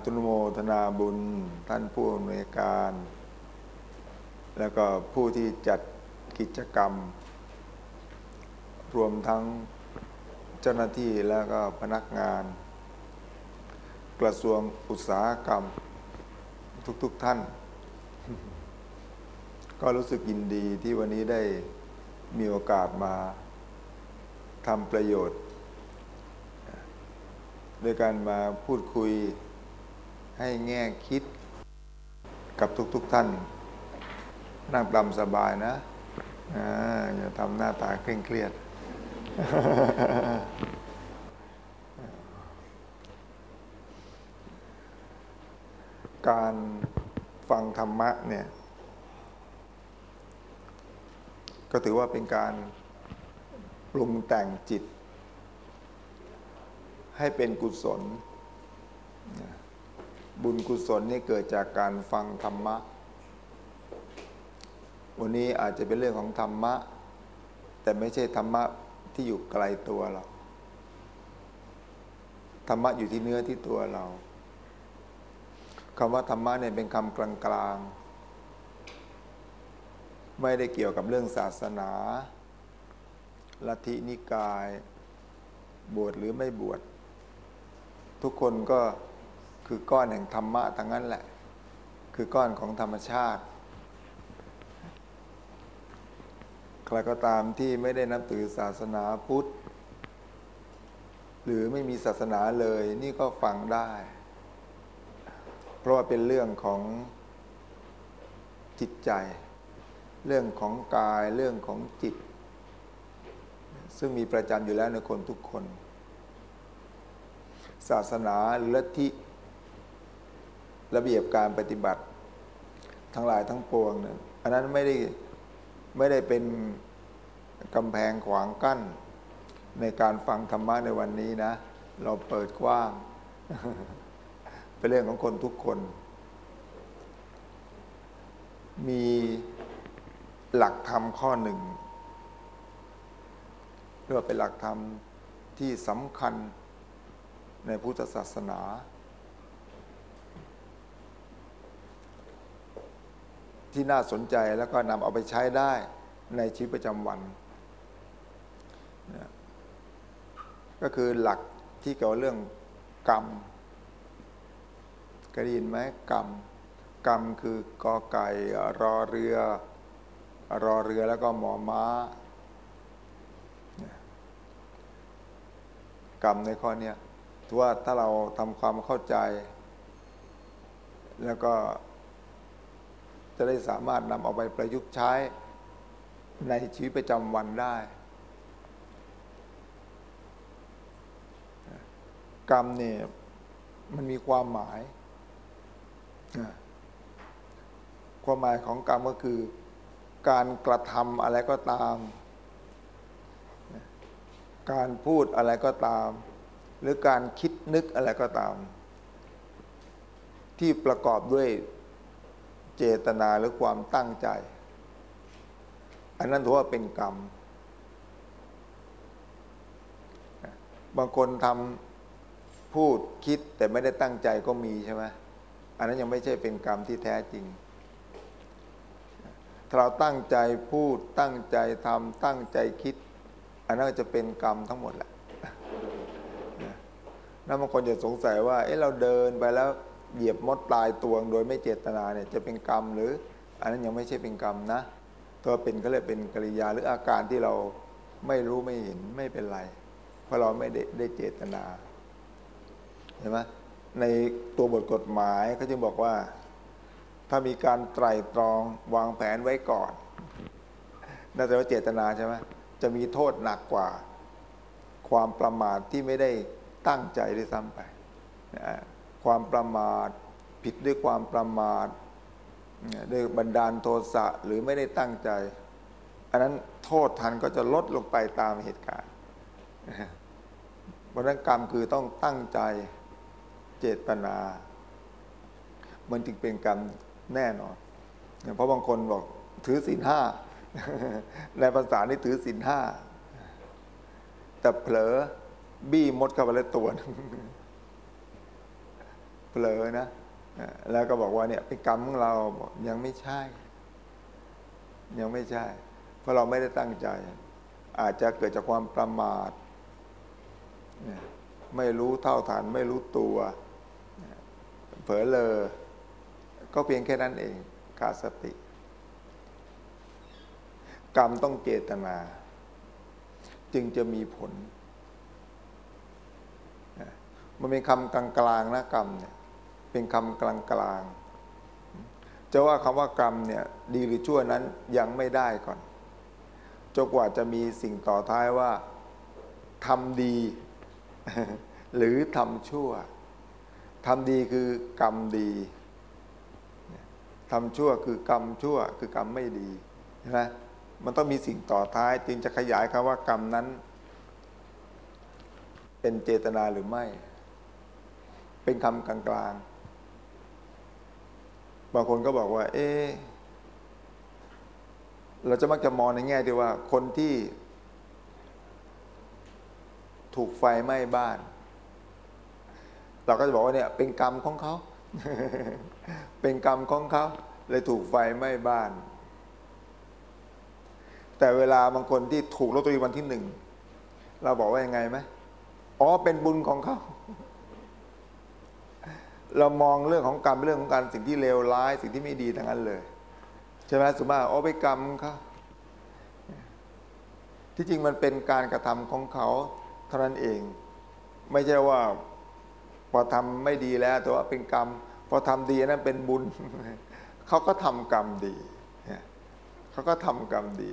อตุนโมทนาบุญท่านผู้อำนวยการ แล้วก็ผู้ที่จัดกิจกรรม รวมทั้งเจ้าหน้าที่แล้วก็พนักงาน กระทรวงอุตสาหกรรม ทุกๆทท่าน ก็รู้สึกยินดีที่วันนี้ได้มีโอกาสมาทำประโยชน์โดยการมาพูดคุย ให้แง่คิดกับทุกๆทท่าน นั่งปลำสบายนะอ่าอย่าทำหน้าตาเคร่งเครียด การฟังธรรมะเนี่ย ก็ถือว่าเป็นการปรุงแต่งจิต ให้เป็นกุศล บุญกุศลนี่เกิดจากการฟังธรรมะ วันนี้อาจจะเป็นเรื่องของธรรมะ แต่ไม่ใช่ธรรมะที่อยู่ไกลตัวเรา ธรรมะอยู่ที่เนื้อที่ตัวเราคำว่าธรรมะเนี่ยเป็นคำกลางๆ ไม่ได้เกี่ยวกับเรื่องศาสนาลัทธินิกาย บวชหรือไม่บวช ทุกคนก็ คือก้อนแห่งธรรมะทั้งนั้นแหละ คือก้อนของธรรมชาติ ใครก็ตามที่ไม่ได้นับถือศาสนาพุทธ หรือไม่มีศาสนาเลยนี่ก็ฟังได้ เพราะว่าเป็นเรื่องของจิตใจ เรื่องของกายเรื่องของจิต ซึ่งมีประจำอยู่แล้วในคนทุกคน ศาสนาหรือลัทธิ ระเบียบการปฏิบัติทั้งหลายทั้งปวงนี่ยอันนั้นไม่ได้ไม่ได้เป็นกำแพงขวางกั้น ในการฟังธรรมะในวันนี้นะ เราเปิดกว้าง เป็นเรื่องของคนทุกคน มีหลักธรรมข้อหนึ่งเรียกว่าเป็นหลักธรรมที่สำคัญในพุทธศาสนา ที่น่าสนใจแล้วก็นำเอาไปใช้ได้ในชีวิตประจำวันก็คือหลักที่เกี่ยวเรื่องกรรมเคยได้ยินไหมกรรม กรรมคือกอไก่รอเรือ รอเรือแล้วก็หมอม้า กรรมในข้อนี้ถือว่าถ้าเราทำความเข้าใจ แล้วก็ จะได้สามารถนำเอาไปประยุกต์ใช้ในชีวิตประจำวันได้ กรรมเนี่ยมันมีความหมาย ความหมายของกรรมก็คือ การกระทำอะไรก็ตาม การพูดอะไรก็ตาม หรือการคิดนึกอะไรก็ตาม ที่ประกอบด้วย เจตนาหรือความตั้งใจ อันนั้นถือว่าเป็นกรรม บางคนทำพูดคิดแต่ไม่ได้ตั้งใจก็มีใช่ไหมอันนั้นยังไม่ใช่เป็นกรรมที่แท้จริง ถ้าเราตั้งใจพูดตั้งใจทำตั้งใจคิด อันนั้นจะเป็นกรรมทั้งหมดแหละนั่นบางคนจะสงสัยว่า เอ๊ะเราเดินไปแล้ว เหยียบมดตายตวง โดยไม่เจตนาเนี่ยจะเป็นกรรมหรืออันนั้นยังไม่ใช่เป็นกรรมนะตัวเป็นก็เลยเป็นกิริยาหรืออาการที่เราไม่รู้ไม่เห็นไม่เป็นไร เพราะเราไม่ได้ได้เจตนาเห็นไหมในตัวบทกฎหมายเขาจึงบอกว่า ถ้ามีการไตร่ตรองวางแผนไว้ก่อน น่าจะว่าเจตนาใช่ไหมจะมีโทษหนักกว่า ความประมาทที่ไม่ได้ตั้งใจด้วยซ้ำไป ความประมาท ผิดด้วยความประมาทด้วยบันดาลโทสะหรือไม่ได้ตั้งใจ อันนั้นโทษทันก็จะลดลงไปตามเหตุการณ์เพราะนั้นกรรมคือต้องตั้งใจเจตนา มันจึงเป็นกรรมแน่นอน เพราะบางคนบอกถือศีลห้าในภาษานี่ถือศีลห้าแต่เผลอบี้มดเข้าไปแล้วตัว เผลอนะแล้วก็บอกว่าเนี่ยเป็นกรรมของเราบอกยังไม่ใช่ ยังไม่ใช่ เพราะเราไม่ได้ตั้งใจ อาจจะเกิดจากความประมาทไม่รู้เท่าทันไม่รู้ตัว เผลอเลอก็เพียงแค่นั้นเองขาดสติ กรรมต้องเจตนา จึงจะมีผล มันเป็นคำกลางๆนะกรรมเนี่ย เป็นคำกลางๆจะว่าคำว่ากรรมเนี่ยดีหรือชั่วนั้นยังไม่ได้ก่อนจนกว่าจะมีสิ่งต่อท้ายว่าทำดี หรือทำชั่วทำดีคือกรรมดีทำชั่วคือกรรมชั่วคือกรรมไม่ดีใช่ไหมมันต้องมีสิ่งต่อท้าย จึงจะขยายคำว่ากรรมนั้น เป็นเจตนาหรือไม่ เป็นคำกลางๆ บางคนก็บอกว่า เอ๊ะเราจะมักจะมองในแง่ที่ว่า คนที่ ถูกไฟไหม้บ้าน เราก็จะบอกว่าเนี่ย เป็นกรรมของเขา เป็นกรรมของเขาเลยถูกไฟไหม้บ้าน แต่เวลาบางคนที่ถูกลอตเตอรี่วันที่หนึ่งเราบอกว่ายังไงไหมอ๋อเป็นบุญของเขา เรามองเรื่องของกรรมเป็นเรื่องของการสิ่งที่เลวร้าย สิ่งที่ไม่ดีทั้งนั้นเลย ใช่ไหมสมมติอ๋อไปกรรมเขาที่จริงมันเป็นการกระทำของเขาเท่านั้นเอง ไม่ใช่ว่าพอทำไม่ดีแล้ว แต่ว่าเป็นกรรม พอทำดีนั้นเป็นบุญ เขาก็ทำกรรมดีเขาก็ทำกรรมดี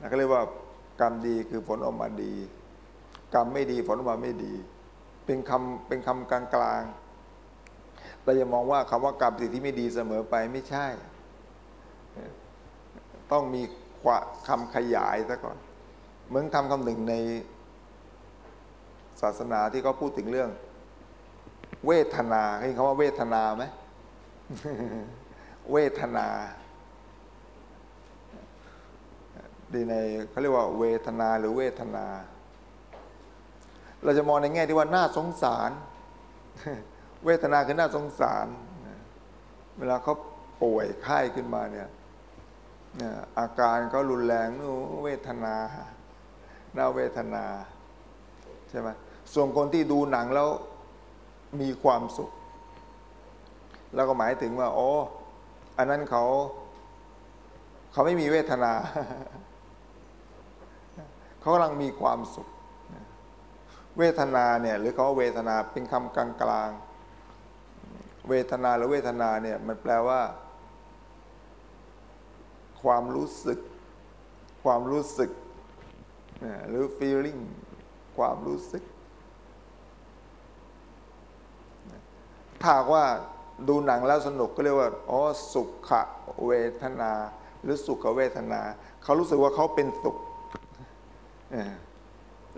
นะก็เรียกว่ากรรมดีคือผลออกมาดี กรรมไม่ดีผลออกมาไม่ดี เป็นคำเป็นคำกลากลาง เราจะมองว่าคำว่ากรรมสิ่งที่ไม่ดีเสมอไปไม่ใช่ ต้องมีคำขยายซะก่อน เหมือนคำคำหนึ่งในศาสนาที่เขาพูดถึงเรื่อง เวทนาเห็นคำว่าเวทนาไหมเวทนาดีในเขาเรียกว่า เวทนาหรือเวทนา เราจะมองในแง่ที่ว่าน่าสงสาร เวทนาคือน่าสงสาร เวลาเขาป่วยไข้ขึ้นมาเนี่ยอาการก็รุนแรงนู่เวทนาน่าเวทนาใช่ไหมส่วนคนที่ดูหนังแล้วมีความสุข แล้วก็หมายถึงว่าโอ้อันนั้นเขา เขาไม่มีเวทนา เขากำลังมีความสุข เวทนาเนี่ย หรือเขาเวทนาเป็นคำกลางกลาง เวทนาหรือเวทนาเนี่ยมันแปลว่า ความรู้สึก ความรู้สึกหรือ feeling ความรู้สึก ถ้าว่าดูหนังแล้วสนุกก็เรียกว่าอ๋อสุขเวทนา หรือสุขเวทนา เขารู้สึกว่าเขาเป็นสุข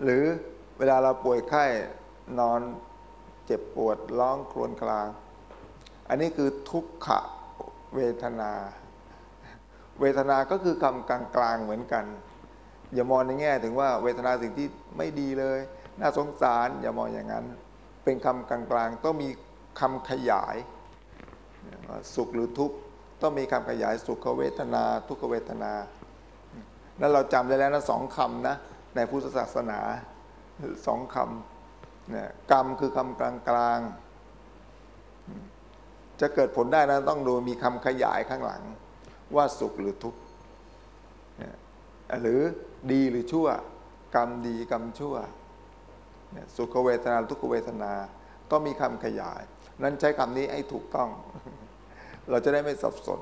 หรือเวลาเราป่วยไข้นอนเจ็บปวดร้องครวญคราง อันนี้คือทุกขเวทนา เวทนาก็คือคำกลางๆเหมือนกัน อย่ามองในแง่ถึงว่าเวทนาสิ่งที่ไม่ดีเลย น่าสงสารอย่ามองอย่างนั้น เป็นคำกลางๆต้องมีคำขยาย สุขหรือทุกข์ต้องมีคำขยายสุขเวทนา ทุกขเวทนานั้นเราจำได้แล้วนะสองคำนะในพุทธศาสนาสองคำเนี่ยกรรมคือคำกลางกลาง จะเกิดผลได้นะต้องดูมีคำขยายข้างหลัง ว่าสุขหรือทุกข์หรือดีหรือชั่ว กรรมดีกรรมชั่ว สุขเวทนาทุกขเวทนา ต้องมีคำขยาย นั้นใช้คำนี้ให้ถูกต้อง เราจะได้ไม่สับสน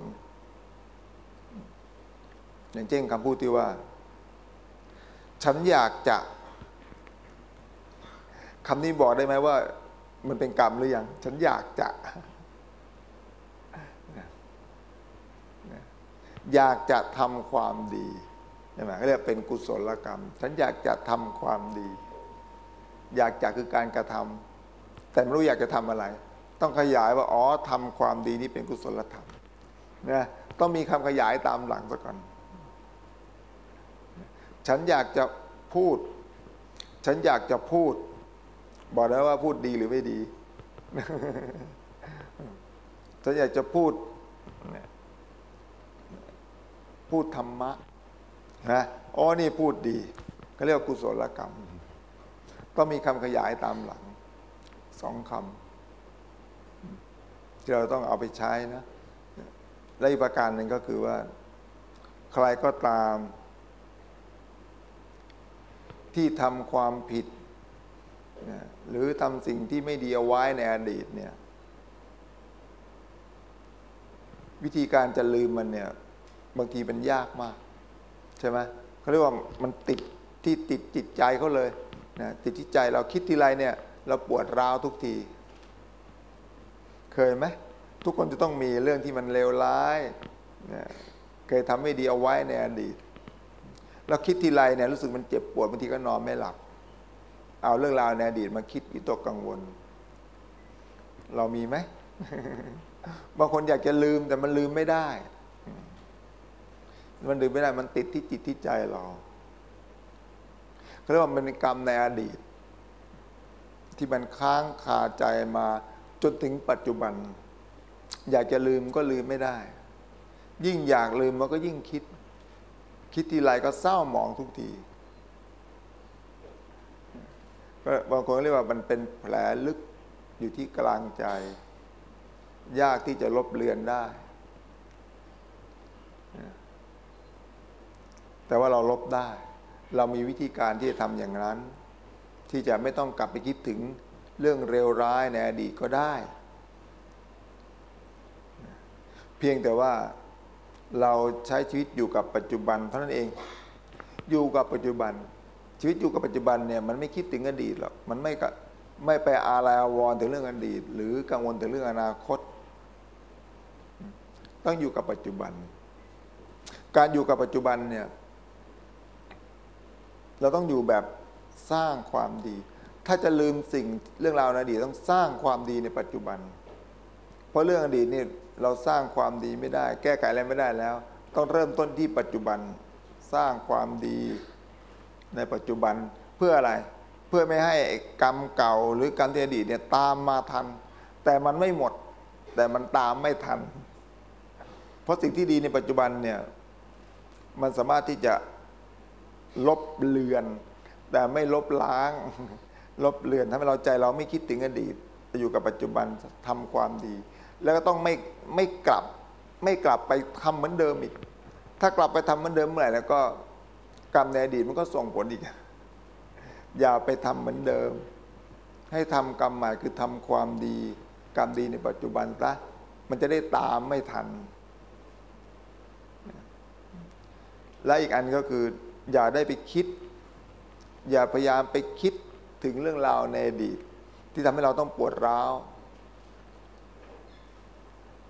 อย่างเช่นคำพูดที่ว่า ฉันอยากจะคำนี้บอกได้ไหมว่า มันเป็นกรรมหรือยัง ฉันอยากจะ อยากจะทำความดีใช่ไหมเขาเรียกเป็นกุศลกรรม ฉันอยากจะทำความดี อยากจะคือการกระทำแต่ไม่รู้อยากจะทำอะไร ต้องขยายว่าอ๋อทำความดีนี่เป็นกุศลธรรมนะต้องมีคำขยายตามหลังซะก่อน ฉันอยากจะพูด ฉันอยากจะพูด บอกได้ว่าพูดดีหรือไม่ดีถ้าอยากจะพูดเนี่ย พูดธรรมะนะอ๋อนี่พูดดีเขาเรียกว่ากุศลกรรมก็มีคำขยายตามหลังสองคำที่เราต้องเอาไปใช้นะและอีกประการหนึ่งก็คือว่า ใครก็ตาม ที่ทำความผิดนะหรือทำสิ่งที่ไม่ดีเอาไว้ในอดีตเนี่ย วิธีการจะลืมมันเนี่ย บางทีมันยากมาก ใช่ไหมเขาเรียกว่ามันติดที่ติดจิตใจเขาเลยนะติดที่ใจเราคิดทีไรเนี่ยเราปวดร้าวทุกที เคยไหมทุกคนจะต้องมีเรื่องที่มันเลวร้ายนะเคยทำไม่ดีเอาไว้ในอดีตเราคิดทีไรเนี่ยรู้สึกมันเจ็บปวดบางทีก็นอนไม่หลับเอาเรื่องราวในอดีตมาคิดวิตกกังวล เรามีไหมบางคนอยากจะลืมแต่มันลืมไม่ได้ มันลืมไม่ได้มันติดที่จิตที่ใจเราเขาเรียกว่ามันเป็นกรรมในอดีต ที่มันค้างคาใจมาจนถึงปัจจุบัน อยากจะลืมก็ลืมไม่ได้ ยิ่งอยากลืมมันก็ยิ่งคิด คิดทีไรก็เศร้าหมองทุกทีก็บางคนเรียกว่ามันเป็นแผลลึกอยู่ที่กลางใจ ยากที่จะลบเลือนได้ แต่ว่าเราลบได้ เรามีวิธีการที่จะทำอย่างนั้น ที่จะไม่ต้องกลับไปคิดถึงเรื่องเร็วร้ายในอดีตก็ได้ เพียงแต่ว่าเราใช้ชีวิตอยู่กับปัจจุบันเท่านั้นเอง อยู่กับปัจจุบัน ชีวิตอยู่กับปัจจุบันเนี่ยมันไม่คิดถึงอดีตหรอก มันไม่กไม่ไปอาลัยอาวร์ถึงเรื่องอดีต หรือกังวลถึงเรื่องอนาคต ต้องอยู่กับปัจจุบัน การอยู่กับปัจจุบันเนี่ย เราต้องอยู่แบบสร้างความดี ถ้าจะลืมสิ่งเรื่องราวในอดีตต้องสร้างความดีในปัจจุบัน เพราะเรื่องอดีตนี่เราสร้างความดีไม่ได้ แก้ไขอะไรไม่ได้แล้ว ต้องเริ่มต้นที่ปัจจุบันสร้างความดีในปัจจุบันเพื่ออะไร เพื่อไม่ให้กรรมเก่าหรือกรรมที่อดีตเนี่ยตามมาทัน แต่มันไม่หมด แต่มันตามไม่ทัน เพราะสิ่งที่ดีในปัจจุบันเนี่ยมันสามารถที่จะ ลบเลือน แต่ไม่ลบล้าง ลบเลือนทำให้เราใจเราไม่คิดถึงอดีตจะอยู่กับปัจจุบันทำความดี แล้วก็ต้องไม่ไม่กลับ ไม่กลับไปทำเหมือนเดิมอีก ถ้ากลับไปทำเหมือนเดิมเมื่อไหร่แล้วก็กรรมในอดีตมันก็ส่งผลอีก อย่าไปทำเหมือนเดิม ให้ทำกรรมใหม่คือทำความดี กรรมดีในปัจจุบันซะมันจะได้ตามไม่ทัน และอีกอันก็คือ อย่าได้ไปคิด อย่าพยายามไปคิดถึงเรื่องราวในอดีต ที่ทำให้เราต้องปวดร้าว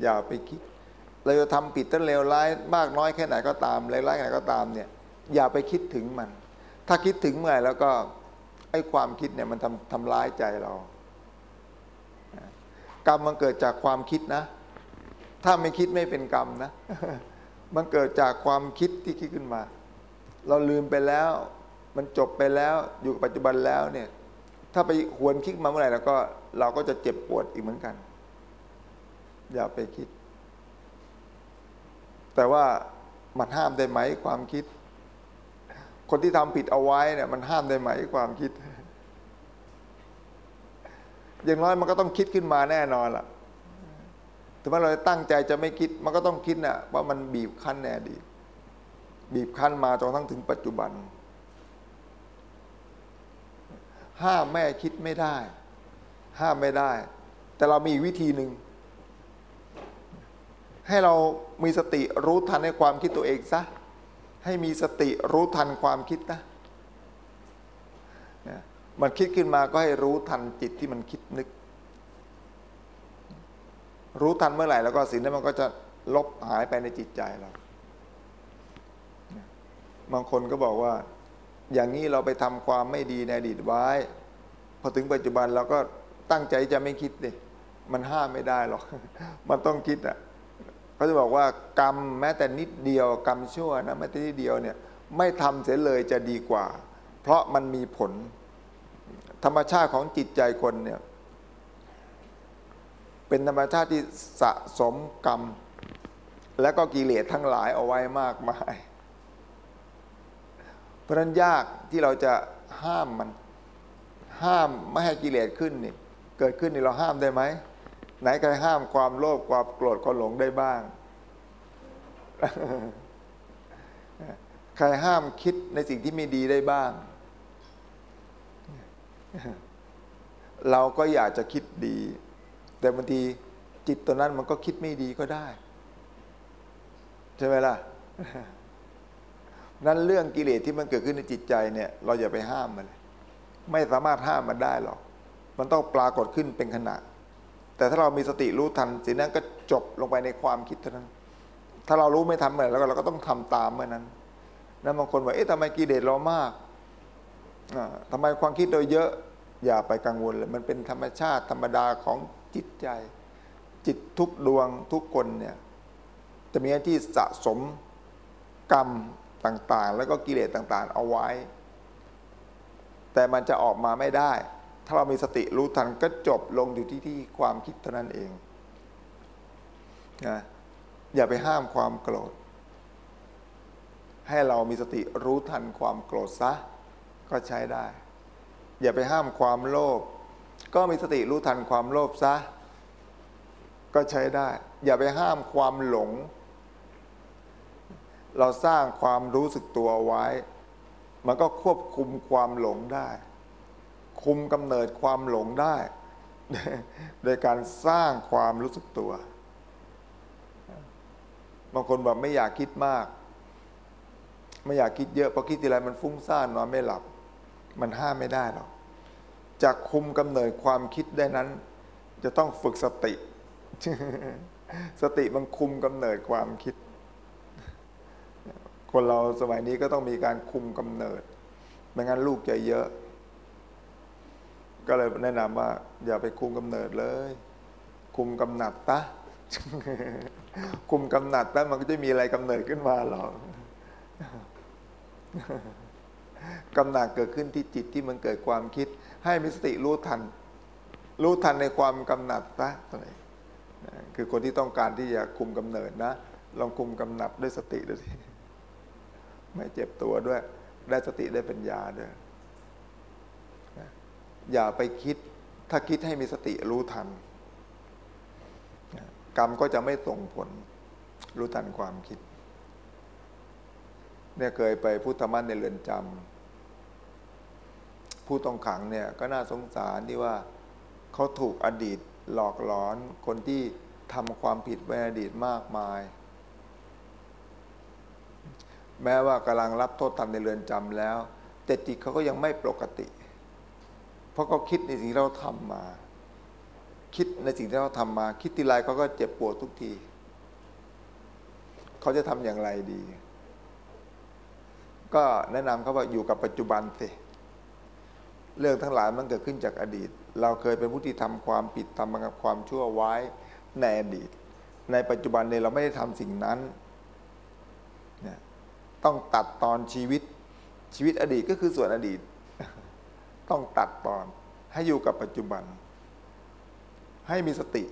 อย่าไปคิด เราจะทำผิดตั้งเลวร้าย มากน้อยแค่ไหนก็ตามเลวร้ายแค่ไหนก็ตามเนี่ย อย่าไปคิดถึงมัน ถ้าคิดถึงเมื่อไหร่แล้วก็ไอ้ความคิดเนี่ยมันทำทำร้ายใจเรา กรรมมันเกิดจากความคิดนะ ถ้าไม่คิดไม่เป็นกรรมนะ มันเกิดจากความคิดที่คิดขึ้นมา เราลืมไปแล้ว มันจบไปแล้วอยู่กับปัจจุบันแล้วเนี่ย ถ้าไปหวนคิดมาเมื่อไหร่แล้วก็เราก็จะเจ็บปวดอีกเหมือนกัน อย่าไปคิด แต่ว่ามันห้ามได้ไหมความคิด คนที่ทำผิดเอาไว้เนี่ย มันห้ามได้ไหมความคิด อย่างน้อยมันก็ต้องคิดขึ้นมาแน่นอนล่ะถึงแม้เราตั้งใจจะไม่คิด มันก็ต้องคิดนะ่ะว่ามันบีบคั้นแน่ดี บีบคั้นมาจนทั้งถึงปัจจุบัน ห้ามแม่คิดไม่ได้ ห้ามไม่ได้ แต่เรามีวิธีหนึ่ง ให้เรามีสติรู้ทันในความคิดตัวเองซะ ให้มีสติรู้ทันความคิดนะมันคิดขึ้นมาก็ให้รู้ทันจิตที่มันคิดนึก รู้ทันเมื่อไหร่แล้วก็สิ่งนั้นมันก็จะลบหายไปในจิตใจเรา บางคนก็บอกว่า อย่างนี้เราไปทำความไม่ดีในอดีตไว้ พอถึงปัจจุบันเราก็ตั้งใจจะไม่คิดดิมันห้ามไม่ได้หรอก มันต้องคิดอะเขาจะบอกว่ากรรมแม้แต่นิดเดียว กรรมชั่วนะแม้แต่นิดเดียวเนี่ย ไม่ทำเสียเลยจะดีกว่า เพราะมันมีผล ธรรมชาติของจิตใจคนเนี่ย เป็นธรรมชาติที่สะสมกรรม และก็กิเลสทั้งหลายเอาไว้มากมาย ราะฉะนั้นยากที่เราจะห้ามมัน ห้ามไม่ให้กิเลสขึ้นนี่เกิดขึ้นนี่เราห้ามได้ไหมไหนใครห้ามความโลภความโกรธความหลงได้บ้าง ใครห้ามคิดในสิ่งที่ไม่ดีได้บ้าง เราก็อยากจะคิดดี แต่บางทีจิตตัวนั้นมันก็คิดไม่ดีก็ได้ ใช่ไหมล่ะ นั้นเรื่องกิเลสที่มันเกิดขึ้นในจิตใจเนี่ย เราอย่าไปห้ามมันเลยไม่สามารถห้ามมันได้หรอก มันต้องปรากฏขึ้นเป็นขณะ แต่ถ้าเรามีสติรู้ทันสิ่งนั้นก็จบลงไปในความคิดเท่านั้น ถ้าเรารู้ไม่ทันเมื่อไรแล้วเราก็ต้องทำตามเมื่อนั้นนั้นบางคนบอกเอ๊ะทำไมกิเลสเรามากอ่าทำไมความคิดเราเยอะอย่าไปกังวลเลยมันเป็นธรรมชาติธรรมดาของจิตใจ จิตทุกดวงทุกคนเนี่ยจะมีหน้าที่สะสมกรรม ต่างๆ แล้วก็กิเลสต่างๆ เอาไว้ แต่มันจะออกมาไม่ได้ ถ้าเรามีสติรู้ทันก็จบลงอยู่ที่ที่ความคิดเท่านั้นเองนะอย่าไปห้ามความโกรธ ให้เรามีสติรู้ทันความโกรธซะ ก็ใช้ได้ อย่าไปห้ามความโลภก็มีสติรู้ทันความโลภซะ ก็ใช้ได้ อย่าไปห้ามความหลง เราสร้างความรู้สึกตัวไว้ มันก็ควบคุมความหลงได้ คุมกำเนิดความหลงได้ โดยการสร้างความรู้สึกตัว บางคนแบบไม่อยากคิดมาก ไม่อยากคิดเยอะพราะคิดทีไรมันฟุ้งซ่านนอนไม่หลับ มันห้ามไม่ได้หรอกจะคุมกำเนิดความคิดได้นั้น จะต้องฝึกสติ สติมันคุมกำเนิดความคิด คนเราสมัยนี้ก็ต้องมีการคุมกำเนิด ไม่งั้นลูกจะเยอะ ก็เลยแนะนำว่า อย่าไปคุมกำเนิดเลย คุมกำหนัดตะ คุมกำหนัดตะมันก็จะมีอะไรกำเนิดขึ้นมาหรอกกำหนัดเกิดขึ้นที่จิตที่มันเกิดความคิด ให้มีสติรู้ทัน รู้ทันในความกำหนัดซะตัวนี้คือคนที่ต้องการที่จะคุมกำเนิดนะ ลองคุมกำหนัดด้วยสติดูสิ ไม่เจ็บตัวด้วย ได้สติได้ปัญญาด้วยอย่าไปคิด ถ้าคิดให้มีสติรู้ทัน กรรมก็จะไม่ส่งผล รู้ทันความคิด เนี่ยเคยไปพุทธมันในเรือนจำผู้ต้องขังเนี่ยก็น่าสงสารที่ว่าเขาถูกอดีตหลอกหลอนคนที่ทำความผิดไว้ในอดีตมากมาย แม้ว่ากำลังรับโทษตามในเรือนจำแล้ว แต่จิตเขาก็ยังไม่ปกติ เพราะเขาคิดในสิ่งที่เราทำมา คิดในสิ่งที่เราทำมา คิดทีไรเขาก็เจ็บปวดทุกที เขาจะทำอย่างไรดี ก็แนะนำเขาว่าอยู่กับปัจจุบันสิเรื่องทั้งหลายมันเกิดขึ้นจากอดีต เราเคยเป็นผู้ที่ทำความผิดทำบางความชั่วไว้ในอดีต ในปัจจุบันเนี่ยเราไม่ได้ทำสิ่งนั้น ต้องตัดตอนชีวิต ชีวิตอดีตก็คือส่วนอดีต ต้องตัดตอนให้อยู่กับปัจจุบัน ให้มีสติ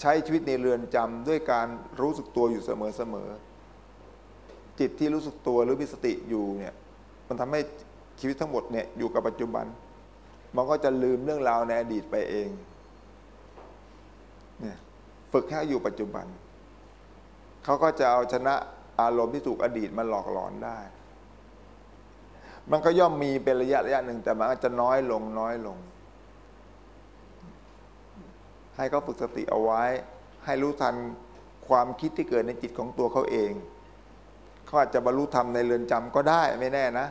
ใช้ชีวิตในเรือนจำด้วยการรู้สึกตัวอยู่เสมอๆจิตที่รู้สึกตัวหรือมีสติอยู่เนี่ยมันทำให้ชีวิตทั้งหมดเนี่ยอยู่กับปัจจุบัน มันก็จะลืมเรื่องราวในอดีตไปเองเนี่ยฝึกให้อยู่ปัจจุบัน เขาก็จะเอาชนะ อารมณ์ที่ถูกอดีตมาหลอกหลอนได้ มันก็ย่อมมีเป็นระยะระยะหนึ่งแต่มันอาจจะน้อยลงน้อยลง ให้เขาฝึกสติเอาไว้ ให้รู้ทันความคิดที่เกิดในจิตของตัวเขาเอง เขาอาจจะบรรลุธรรมในเรือนจำก็ได้ไม่แน่นะ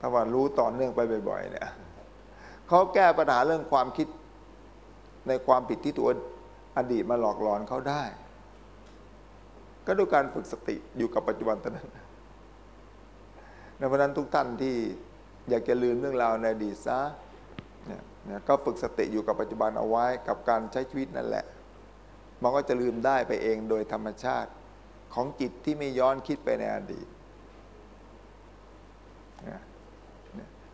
ถ้าว่ารู้ต่อเนื่องไปบ่อย ๆ เนี่ยเขาแก้ปัญหาเรื่องความคิดในความผิดที่ตัวอดีตมาหลอกหลอนเขาได้ ก็ด้วยการฝึกสติอยู่กับปัจจุบันเท่านั้นในเพราะนั้นทุกท่านที่อยากจะลืมเรื่องราวในอดีตซะเนี่ยนะก็ฝึกสติอยู่กับปัจจุบันเอาไว้กับการใช้ชีวิตนั่นแหละ มันก็จะลืมได้ไปเองโดยธรรมชาติของจิตที่ไม่ย้อนคิดไปในอดีตนะ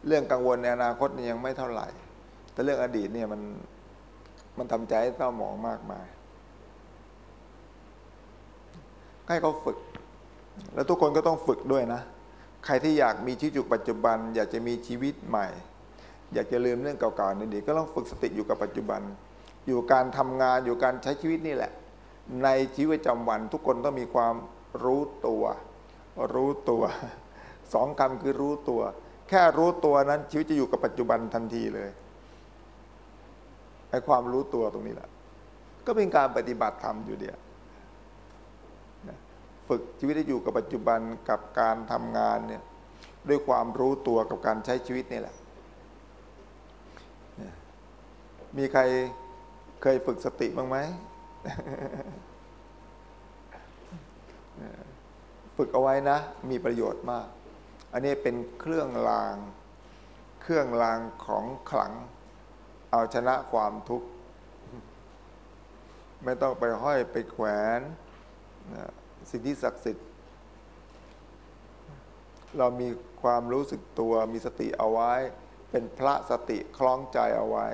เรื่องกังวลในอนาคตยังไม่เท่าไหร่ แต่เรื่องอดีตเนี่ยมันมันทำใจให้เศร้าหมองมากมาย ให้เขาฝึก แล้วทุกคนก็ต้องฝึกด้วยนะ ใครที่อยากมีชีวิตอยู่ปัจจุบัน อยากจะมีชีวิตใหม่ อยากจะลืมเรื่องเก่าๆในอดีตก็ต้องฝึกสติอยู่กับปัจจุบัน อยู่การทำงานอยู่การใช้ชีวิตนี่แหละ ในชีวิตประจำวันทุกคนต้องมีความรู้ตัว รู้ตัวสองคำคือรู้ตัว แค่รู้ตัวนั้นชีวิตจะอยู่กับปัจจุบันทันทีเลยไอ้ความรู้ตัวตรงนี้แหละก็เป็นการปฏิบัติธรรมอยู่เดียว ฝึกชีวิตให้อยู่กับปัจจุบันกับการทำงานเนี่ยด้วยความรู้ตัวกับการใช้ชีวิตนี่แหละ มีใครเคยฝึกสติบ้างไหม ฝึกเอาไว้นะ มีประโยชน์มาก อันนี้เป็นเครื่องราง เครื่องรางของขลัง เอาชนะความทุกข์ ไม่ต้องไปห้อยไปแขวน สิ่งที่ศักดิ์สิทธิ์ เรามีความรู้สึกตัวมีสติเอาไว้ เป็นพระสติคล้องใจเอาไว้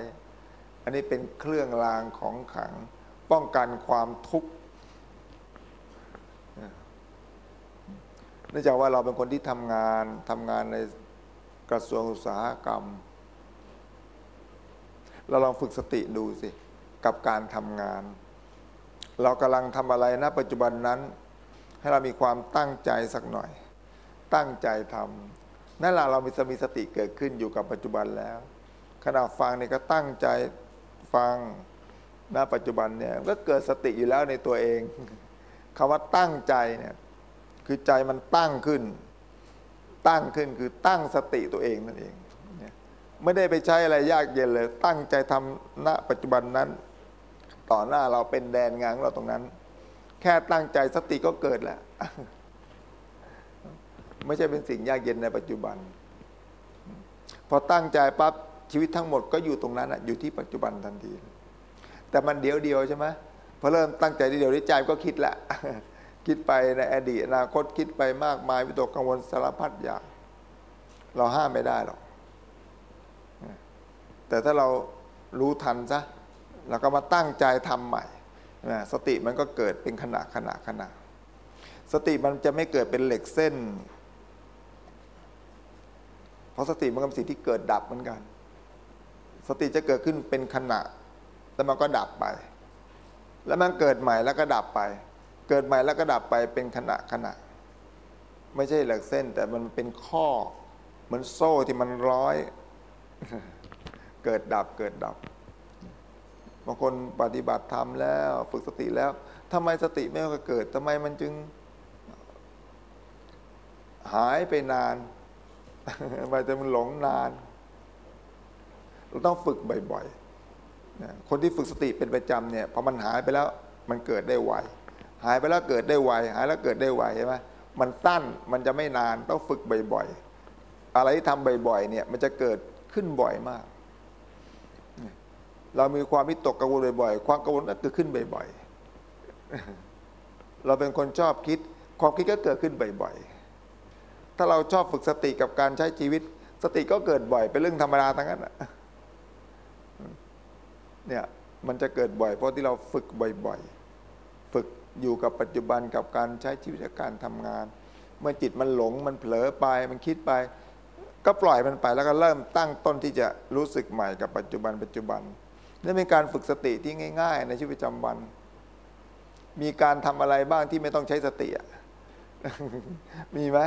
อันนี้เป็นเครื่องรางของขัง ป้องกันความทุกข์เนื่องจากว่าเราเป็นคนที่ทำงานทำงานในกระทรวงอุตสาหกรรม เราลองฝึกสติดูสิ กับการทำงาน เรากำลังทำอะไรณปัจจุบันนั้น ให้เรามีความตั้งใจสักหน่อย ตั้งใจทำนั่นแหละเรามีสมีสติเกิดขึ้นอยู่กับปัจจุบันแล้ว ขณะฟังนี่ก็ตั้งใจฟังณปัจจุบันเนี่ยก็เกิดสติอยู่แล้วในตัวเองคำว่าตั้งใจเนี่ยคือใจมันตั้งขึ้น ตั้งขึ้นคือตั้งสติตัวเองนั่นเองไม่ได้ไปใช้อะไรยากเย็นเลย ตั้งใจทำณปัจจุบันนั้น ต่อหน้าเราเป็นแดนงานเราตรงนั้น แค่ตั้งใจสติก็เกิดแล้ว ไม่ใช่เป็นสิ่งยากเย็นในปัจจุบัน พอตั้งใจปั๊บชีวิตทั้งหมดก็อยู่ตรงนั้นอยู่ที่ปัจจุบันทันที แต่มันเดียวเดียวใช่ไหมพอเริ่มตั้งใจเดียวนี้ใจก็คิดละคิดไปในอดีตอนาคตคิดไปมากมายวิตกกังวลสารพัดอย่าง เราห้ามไม่ได้หรอกแต่ถ้าเรารู้ทันซะเราก็มาตั้งใจทำใหม่ สติมันก็เกิดเป็นขณะขณะขณะ สติมันจะไม่เกิดเป็นเหล็กเส้น เพราะสติมันก็เป็นสิ่งที่เกิดดับเหมือนกัน สติจะเกิดขึ้นเป็นขณะ แล้วมันก็ดับไป แล้วมันเกิดใหม่แล้วก็ดับไป เกิดใหม่แล้วก็ดับไปเป็นขณะขณะ ไม่ใช่เหล็กเส้น แต่มันเป็นข้อเหมือนโซ่ที่มันร้อย เกิดดับเกิดดับ บางคนปฏิบัติธรรมแล้ว ฝึกสติแล้วทำไมสติไม่ค่อยเกิดทำไมมันจึง หายไปนานทำไมจะมันหลงนาน เราต้องฝึกบ่อยๆคนที่ฝึกสติเป็นประจำเนี่ยพอมันหายไปแล้ว มันเกิดได้ไวหายไปแล้วเกิดได้ไวหายแล้วเกิดได้ไวใช่ไหมมันสั้นมันจะไม่นานต้องฝึกบ่อยๆอะไรที่ทำบ่อยๆเนี่ย มันจะเกิดขึ้นบ่อยมาก เรามีความวิตกกังวลบ่อยๆ ความกังวลก็เกิดขึ้นบ่อยๆ เราเป็นคนชอบคิด ความคิดก็เกิดขึ้นบ่อยๆ ถ้าเราชอบฝึกสติกับการใช้ชีวิต สติก็เกิดบ่อย เป็นเรื่องธรรมดาทั้งนั้นเนี่ยมันจะเกิดบ่อย เพราะที่เราฝึกบ่อยๆ ฝึกอยู่กับปัจจุบันกับการใช้ชีวิตการทำงาน เมื่อจิตมันหลงมันเผลอไปมันคิดไป ก็ปล่อยมันไปแล้วก็เริ่มตั้งต้นที่จะรู้สึกใหม่กับปัจจุบันปัจจุบัน นี่เป็นการฝึกสติที่ง่าย ๆ ในชีวิตประจำวัน มีการทำอะไรบ้างที่ไม่ต้องใช้สติมีไหม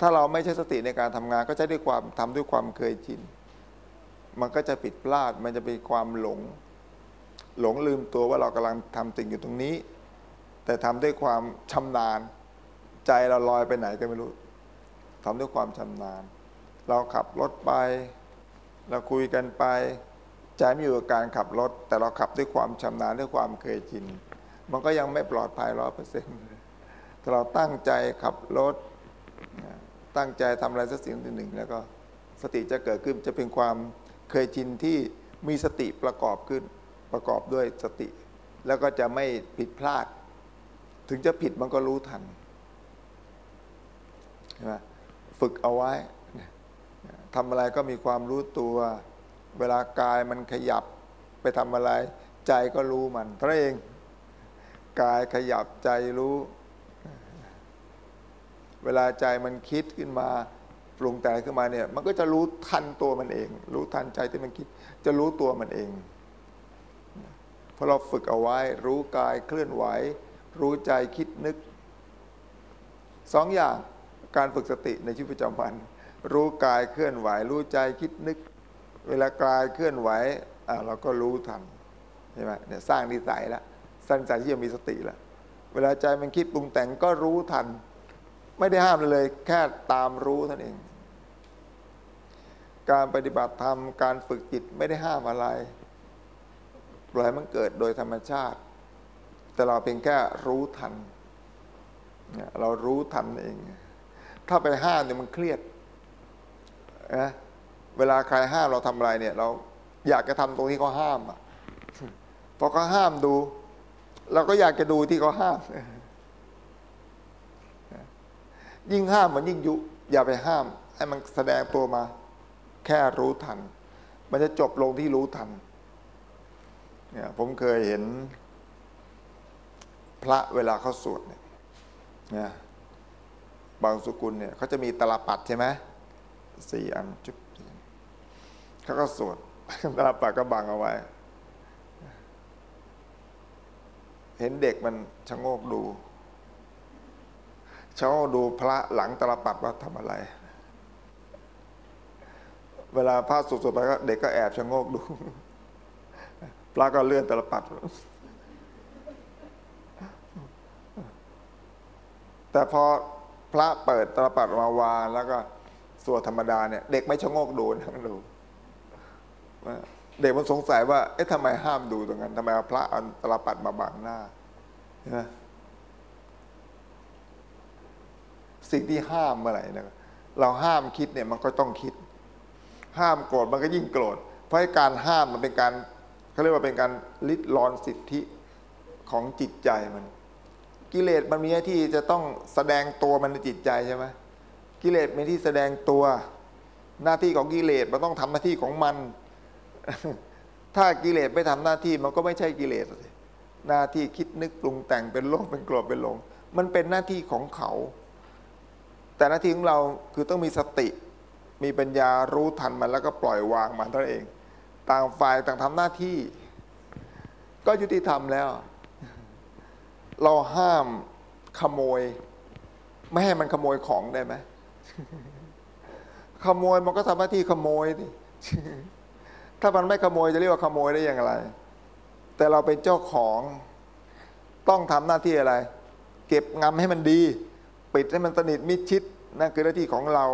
ถ้าเราไม่ใช้สติในการทำงาน ก็ใช้ด้วยความทำด้วยความเคยชิน มันก็จะผิดพลาด มันจะเป็นความหลง หลงลืมตัวว่าเรากำลังทำสิ่งอยู่ตรงนี้ แต่ทำด้วยความชำนาญ ใจเราลอยไปไหนก็ไม่รู้ทำด้วยความชำนาญ เราขับรถไป เราคุยกันไปใจไม่อยู่กับการขับรถ แต่เราขับด้วยความชำนาญด้วยความเคยชิน มันก็ยังไม่ปลอดภัยร้อยเปอร์เซ็นต์ถ้าเราตั้งใจขับรถ ตั้งใจทำอะไรสักสิ่งหนึ่ง แล้วก็สติจะเกิดขึ้นจะเป็นความเคยชินที่มีสติประกอบขึ้นประกอบด้วยสติ แล้วก็จะไม่ผิดพลาด ถึงจะผิดมันก็รู้ทันใช่ไหมฝึกเอาไว้ ทำอะไรก็มีความรู้ตัว เวลากายมันขยับไปทำอะไร ใจก็รู้มันเท่านั้นเองกายขยับใจรู้ เวลาใจมันคิดขึ้นมาปรุงแต่งขึ้นมาเนี่ย มันก็จะรู้ทันตัวมันเอง รู้ทันใจที่มันคิด จะรู้ตัวมันเองเพราะเราฝึกเอาไว้ รู้กายเคลื่อนไหว รู้ใจคิดนึกสองอย่างการฝึกสติในชีวิตประจำวัน รู้กายเคลื่อนไหว รู้ใจคิดนึก เวลากายเคลื่อนไหวเราก็รู้ทันใช่ไหมเนี่ยสร้างนิสัยแล้วสร้างนิสัยที่จะมีสติแล้วเวลาใจมันคิดปรุงแต่งก็รู้ทัน ไม่ได้ห้ามเลย แค่ตามรู้ท่านเอง การปฏิบัติธรรมการฝึกจิตไม่ได้ห้ามอะไรปล่อยมันเกิดโดยธรรมชาติ แต่เราเพียงแค่รู้ทันเนี่ยเรารู้ทันเอง ถ้าไปห้ามเนี่ยมันเครียด นะเวลาใครห้ามเราทำอะไรเนี่ย เราอยากจะทำตรงที่เขาห้ามอะพอเขาห้ามดู เราก็อยากจะดูที่เขาห้าม ยิ่งห้ามมันยิ่งยุ อย่าไปห้าม ให้มันแสดงตัวมา แค่รู้ทัน มันจะจบลงที่รู้ทัน เนี่ยผมเคยเห็น พระเวลาเขาสวดเนี่ยนะบางสุกุลเนี่ยเขาจะมีตลปัดใช่ไหม สี่อันจุ๊บเขาก็สวดตลปัดก็บังเอาไว้ เห็นเด็กมันชะโงกดูชะโงกดูพระหลังตลปัดว่าทำอะไร เวลาพระสวดๆไปก็เด็กก็แอบชะโงกดูพระก็เลื่อนตลปัดแต่พอพระเปิดตลปัดมาวางแล้วก็ สวดธรรมดาเนี่ยเด็กไม่ชะงกดูนั่งดูเด็กมันสงสัยว่าเอ๊ะทำไมห้ามดูตรงนั้นทำไมเอาพระเอาตลปัดมาบังหน้านะสิ่งที่ห้ามเมื่อไหร่นะเราห้ามคิดเนี่ยมันก็ต้องคิด ห้ามโกรธมันก็ยิ่งโกรธเพราะการห้ามมันเป็นการเขาเรียกว่าเป็นการลิดรอนสิทธิของจิตใจมัน กิเลสมันมีหน้าที่จะต้องแสดงตัวมันในจิตใจใช่ไหม กิเลสมีที่แสดงตัว หน้าที่ของกิเลสมันต้องทำหน้าที่ของมัน ถ้ากิเลสไม่ทำหน้าที่มันก็ไม่ใช่กิเลสหน้าที่คิดนึกปรุงแต่งเป็นโลภเป็นโกรธเป็นหลง มันเป็นหน้าที่ของเขา แต่หน้าที่ของเราคือต้องมีสติ มีปัญญารู้ทันมันแล้วก็ปล่อยวางมันเท่านั้นเอง ต่างฝ่ายต่างทำหน้าที่ ก็ยุติธรรมแล้ว เราห้ามขโมย ไม่ให้มันขโมยของได้ไหม ขโมยมันก็ทำหน้าที่ขโมยดิถ้ามันไม่ขโมยจะเรียกว่าขโมยได้อย่างไร แต่เราเป็นเจ้าของ ต้องทำหน้าที่อะไร เก็บงำให้มันดี ปิดให้มันสนิทมิดชิดนั่นคือหน้าที่ของเรา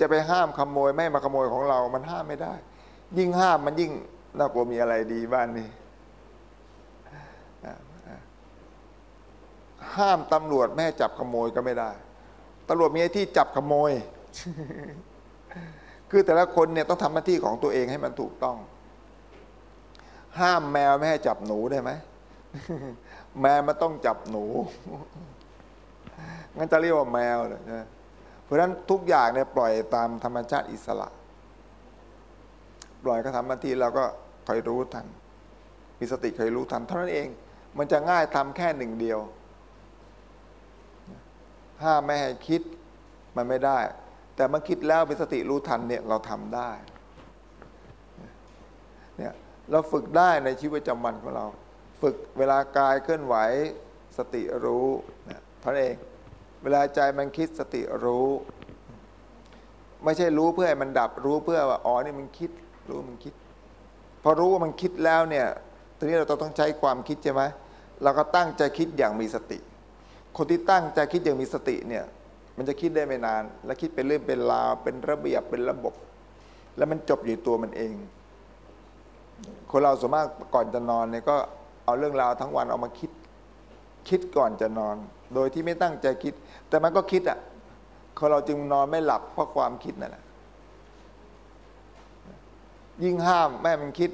จะไปห้ามขโมยไม่มาขโมยของเรา มันห้ามไม่ได้ ยิ่งห้ามมันยิ่งน่ากลัวมีอะไรดีบ้านนี้ ห้ามตำรวจไม่จับขโมยก็ไม่ได้ ตำรวจมีหน้าที่จับขโมย คือแต่ละคนเนี่ยต้องทำหน้าที่ของตัวเองให้มันถูกต้อง ห้ามแมวไม่ให้จับหนูได้ไหมแมวมันต้องจับหนู งั้นจะเรียกว่าแมวเลยนะเพราะฉะนั้นทุกอย่างเนี่ยปล่อยตามธรรมชาติอิสระ ปล่อยก็ทำหน้าที่เราก็คอยรู้ทัน มีสติคอยรู้ทันเท่านั้นเอง มันจะง่ายทำแค่หนึ่งเดียว ห้ามไม่ให้คิดมันไม่ได้ แต่เมื่อคิดแล้วเป็นสติรู้ทันเนี่ยเราทำได้เนี่ยเราฝึกได้ในชีวิตประจำวันของเรา ฝึกเวลากายเคลื่อนไหวสติรู้นะเท่านเอง เวลาใจมันคิดสติรู้ ไม่ใช่รู้เพื่อให้มันดับรู้เพื่อว่าอ๋อนี่มันคิดรู้มันคิด พอรู้ว่ามันคิดแล้วเนี่ยทีนี้เราต้องใช้ความคิดใช่ไหมเราก็ตั้งใจคิดอย่างมีสติ คนที่ตั้งใจคิดอย่างมีสติเนี่ย มันจะคิดได้ไม่นาน และคิดเป็นเรื่องเป็นราว เป็นระเบียบเป็นระบบ แล้วมันจบอยู่ตัวมันเอง คนเราส่วนมากก่อนจะนอนเนี่ยก็เอาเรื่องราวทั้งวันเอามาคิด คิดก่อนจะนอน โดยที่ไม่ตั้งใจคิด แต่มันก็คิดอะคนเราจึงนอนไม่หลับเพราะความคิดนั่นแหละยิ่งห้ามแม่มันคิด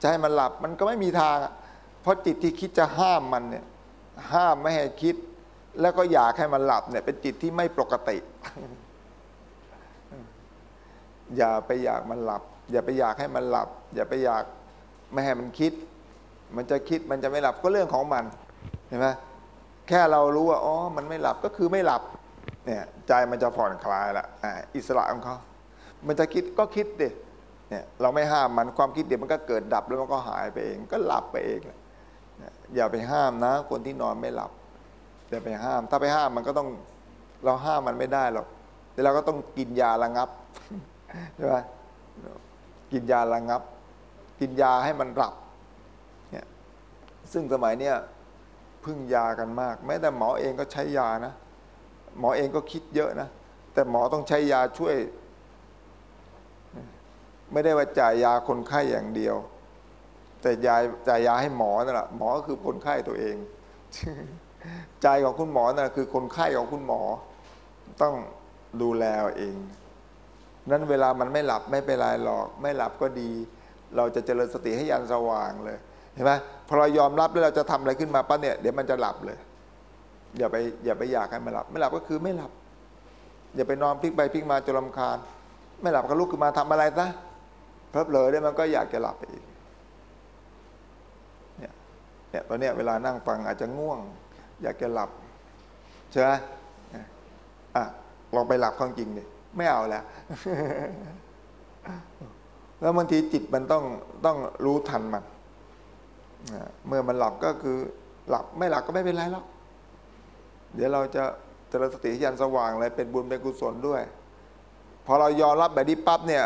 จะให้มันหลับมันก็ไม่มีทาง เพราะจิตที่คิดจะห้ามมันเนี่ย ห้ามไม่ให้คิด แล้วก็อยากให้มันหลับเนี่ยเป็นจิตที่ไม่ปกติ อย่าไปอยากมันหลับ อย่าไปอยากให้มันหลับ อย่าไปอยากไม่ให้มันคิด มันจะคิดมันจะไม่หลับก็เรื่องของมันเห็นไหมแค่เรารู้ว่าอ๋อมันไม่หลับก็คือไม่หลับ เนี่ยใจมันจะผ่อนคลายละอ่าอิสระของเขามันจะคิดก็คิดดิเนี่ยเราไม่ห้ามมันความคิดเดี๋ยวมันก็เกิดดับแล้วมันก็หายไปเอง ก็หลับไปเองอย่าไปห้ามนะ คนที่นอนไม่หลับ อย่ไปห้าม ถ้าไปห้ามมันก็ต้องเราห้ามมันไม่ได้หรอกเดี๋ยวเราก็ต้องกินยาระงับใช่ไหมกินยาระงับ กินยาให้มันหลับเนี่ยซึ่งสมัยเนี้ยพึ่งยากันมาก แม้แต่หมอเองก็ใช้ยานะ หมอเองก็คิดเยอะนะ แต่หมอต้องใช้ยาช่วย ไม่ได้ว่าจ่ายยาคนไข้อย่างเดียว แต่ยาจ่ายยาให้หมอนั่นแหละหมอก็คือคนไข้ตัวเอง ใจของคุณหมอนั่นคือคนไข้ของคุณหมอ ต้องดูแลเอง นั้นเวลามันไม่หลับไม่เป็นไรหรอก ไม่หลับก็ดี เราจะเจริญสติให้ยันสว่างเลยเห็นไหมพอเรายอมรับแล้วเราจะทำอะไรขึ้นมาปั๊บเนี่ยเดี๋ยวมันจะหลับเลย อย่าไปอย่าไปอยากให้มันหลับ ไม่หลับก็คือไม่หลับ อย่าไปนอนพลิกไปพลิกมาจนลำคาญ ไม่หลับก็ลุกขึ้นมาทำอะไรซะเพลิบเลยได้มันก็อยากจะหลับไปอีกเนี่ยเนี่ยตอนเนี้ยเวลานั่งฟังอาจจะง่วง อยากจะหลับใช่ไหมอะลองไปหลับข้างจริงดิไม่เอาแล้วแล้วบางทีจิตมันต้องต้องรู้ทันมันเมื่อมันหลับก็คือหลับไม่หลับก็ไม่เป็นไรหรอกเดี๋ยวเราจะเจริญสติยันสว่างเลยเป็นบุญเป็นกุศลด้วย พอเรายอมรับแบบนี้ปั๊บเนี่ย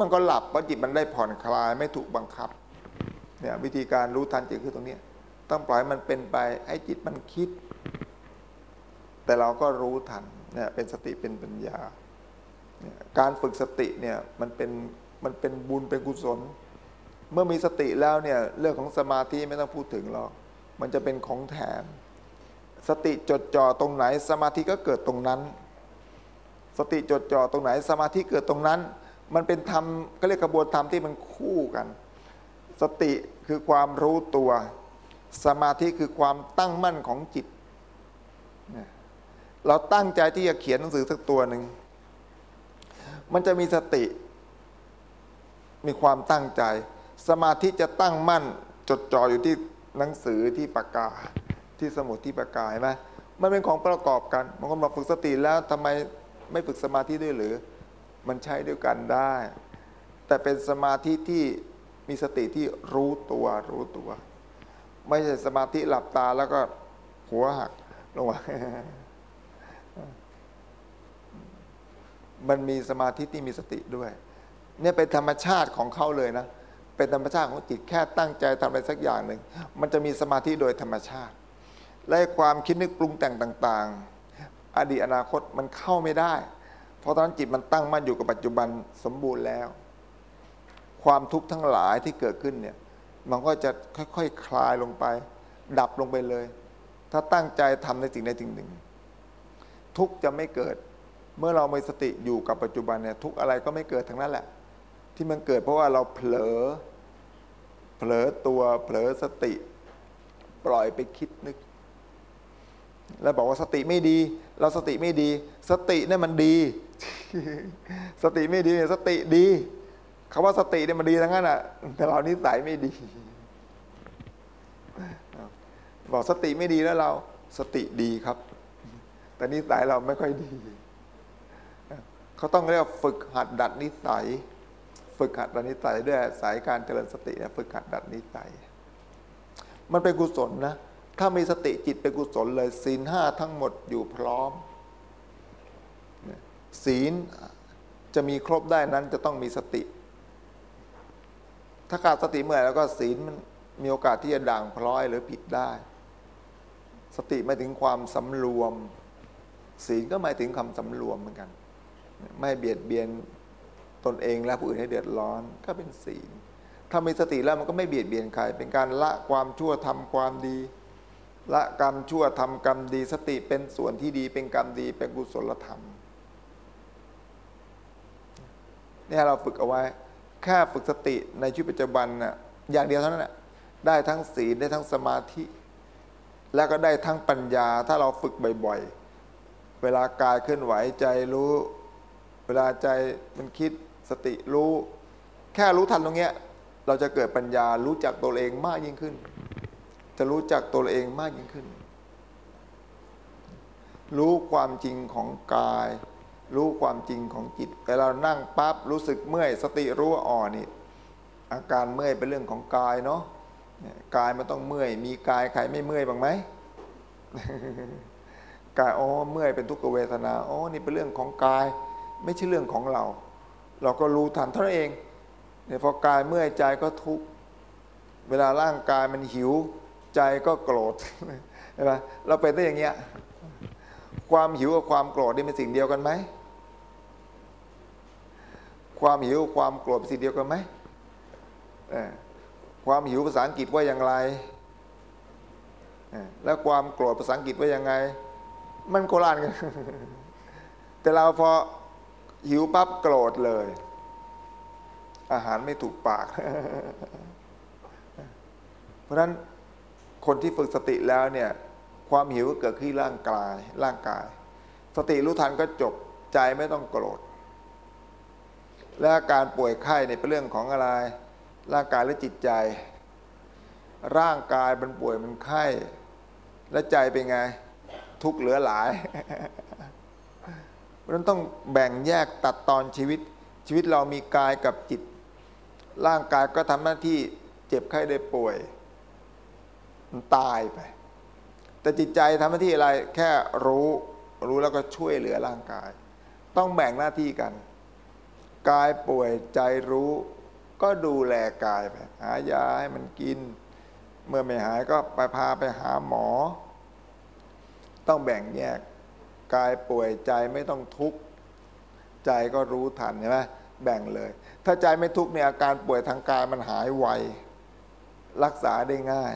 มันก็หลับเพราะจิตมันได้ผ่อนคลายไม่ถูกบังคับ เนี่ยวิธีการรู้ทันจิตคือตรงนี้ ต้องปล่อยมันเป็นไปให้จิตมันคิด แต่เราก็รู้ทันเนี่ยเป็นสติเป็นปัญญา การฝึกสติเนี่ยมันเป็นมันเป็นบุญเป็นกุศล เมื่อมีสติแล้วเนี่ยเรื่องของสมาธิไม่ต้องพูดถึงหรอกมันจะเป็นของแถม สติจดจ่อตรงไหนสมาธิก็เกิดตรงนั้น สติจดจ่อตรงไหนสมาธิเกิดตรงนั้น มันเป็นธรรมก็เรียกกระบวนธรรมที่มันคู่กัน สติคือความรู้ตัว สมาธิคือความตั้งมั่นของจิต เราตั้งใจที่จะเขียนหนังสือสักตัวหนึ่ง มันจะมีสติ มีความตั้งใจ สมาธิจะตั้งมั่น จดจ่ออยู่ที่หนังสือที่ปากกา ที่สมุดที่ปากกาเห็นไหมมันเป็นของประกอบกันบางคนบอกฝึกสติแล้วทำไมไม่ฝึกสมาธิด้วยหรือ มันใช้ด้วยกันได้ แต่เป็นสมาธิที่มีสติที่รู้ตัวรู้ตัว ไม่ใช่สมาธิหลับตาแล้วก็หัวหักลงมามันมีสมาธิที่มีสติด้วย เนี่ยเป็นธรรมชาติของเขาเลยนะ เป็นธรรมชาติของจิตแค่ตั้งใจทำอะไรสักอย่างหนึ่ง มันจะมีสมาธิโดยธรรมชาติ และความคิดนึกปรุงแต่งต่าง ๆ อดีตอนาคตมันเข้าไม่ได้ เพราะตอนนั้นจิตมันตั้งมั่นอยู่กับปัจจุบันสมบูรณ์แล้ว ความทุกข์ทั้งหลายที่เกิดขึ้นเนี่ย มันก็จะค่อยๆคคลายลงไป ดับลงไปเลย ถ้าตั้งใจทำในสิ่งใดสิ่งหนึ่ง ทุกจะไม่เกิด เมื่อเรามีสติอยู่กับปัจจุบันเนี่ยทุกอะไรก็ไม่เกิดทั้งนั้นแหละ ที่มันเกิดเพราะว่าเราเผลอเผลอตัวเผลอสติ ปล่อยไปคิดนึก แล้วบอกว่าสติไม่ดี เราสติไม่ดี สติเนี่ยมันดี สติไม่ดีสติดี คาว่าสติเนี่ยมันดีทั้งนั้นอะ แต่เรานิสัยไม่ดี บอกสติไม่ดีแล้วเราสติดีครับ แต่นิสัยเราไม่ค่อยดีเขาต้องเรียกฝึกหัดดัดนิสัย ฝึกหัดดัดนิสัยด้วยสายการเจริญสตินะฝึกหัดดัดนิสัย มันเป็นกุศลนะ ถ้ามีสติจิตเป็นกุศลเลยศีลห้าทั้งหมดอยู่พร้อมศีลจะมีครบได้นั้นจะต้องมีสติ ถ้าขาดสติเมื่อไหร่แล้วก็ศีลมันมีโอกาสที่จะด่างพร้อยหรือผิดได้ สติหมายถึงความสำรวม ศีลก็หมายถึงคำสำรวมเหมือนกัน ไม่เบียดเบียนตนเองและผู้อื่นให้เดือดร้อนก็เป็นศีล ถ้ามีสติแล้วมันก็ไม่เบียดเบียนใคร เป็นการละความชั่วทำความดี ละกรรมชั่วทำกรรมดี สติเป็นส่วนที่ดี เป็นกรรมดี เป็นกุศลธรรมนี่เราฝึกเอาไว้ แค่ฝึกสติในชีวิตปัจจุบันน่ะอย่างเดียวเท่านั้นแหละได้ทั้งศีลได้ทั้งสมาธิ แล้วก็ได้ทั้งปัญญาถ้าเราฝึกบ่อยๆ เวลากายเคลื่อนไหวใจรู้ เวลาใจมันคิดสติรู้ แค่รู้ทันตรงเนี้ยเราจะเกิดปัญญารู้จักตัวเองมากยิ่งขึ้น จะรู้จักตัวเองมากยิ่งขึ้น รู้ความจริงของกาย รู้ความจริงของจิตแต่เรานั่งปั๊บรู้สึกเมื่อย สติรู้ว่าอ่อนนี่อาการเมื่อยเป็นเรื่องของกายเนาะเนี่ยกายมันต้องเมื่อย มีกายใครไม่เมื่อยบ้างไหมกายอ๋อเมื่อยเป็นทุกขเวทนาอ๋อนี่เป็นเรื่องของกาย ไม่ใช่เรื่องของเรา เราก็รู้ทันเท่านั้นเองเนี่ยพอกายเมื่อยใจก็ทุกเวลาร่างกายมันหิว ใจก็โกรธใช่ไหมเราเป็นได้อย่างเงี้ยความหิวกับความโกรธนี่เป็นสิ่งเดียวกันไหม ความหิวความโกรธเป็นสิ่งเดียวกันไหมความหิวภาษาอังกฤษว่าอย่างไร แล้วความโกรธภาษาอังกฤษว่ายังไง มันโคราชกัน แต่เราพอหิวปั๊บโกรธเลย อาหารไม่ถูกปาก เพราะฉะนั้นคนที่ฝึกสติแล้วเนี่ยความหิวก็เกิดขึ้นร่างกายร่างกาย สติรู้ทันก็จบใจไม่ต้องโกรธ และการป่วยไข้เนี่ยเป็นเรื่องของอะไร ร่างกายหรือจิตใจ ร่างกายมันป่วยมันไข้ และใจเป็นไง ทุกข์เหลือหลายเพราะนั้นต้องแบ่งแยกตัดตอนชีวิต ชีวิตเรามีกายกับจิต ร่างกายก็ทำหน้าที่เจ็บไข้ได้ป่วยมันตายไป แต่จิตใจทำหน้าที่อะไรแค่รู้รู้แล้วก็ช่วยเหลือร่างกาย ต้องแบ่งหน้าที่กัน กายป่วยใจรู้ ก็ดูแลกายไปหายาให้มันกิน เมื่อไม่หายก็ไปพาไปหาหมอ ต้องแบ่งแยกกายป่วยใจไม่ต้องทุกข์ใจก็รู้ทันใช่ไหมแบ่งเลย ถ้าใจไม่ทุกข์เนี่ยอาการป่วยทางกายมันหายไวรักษาได้ง่าย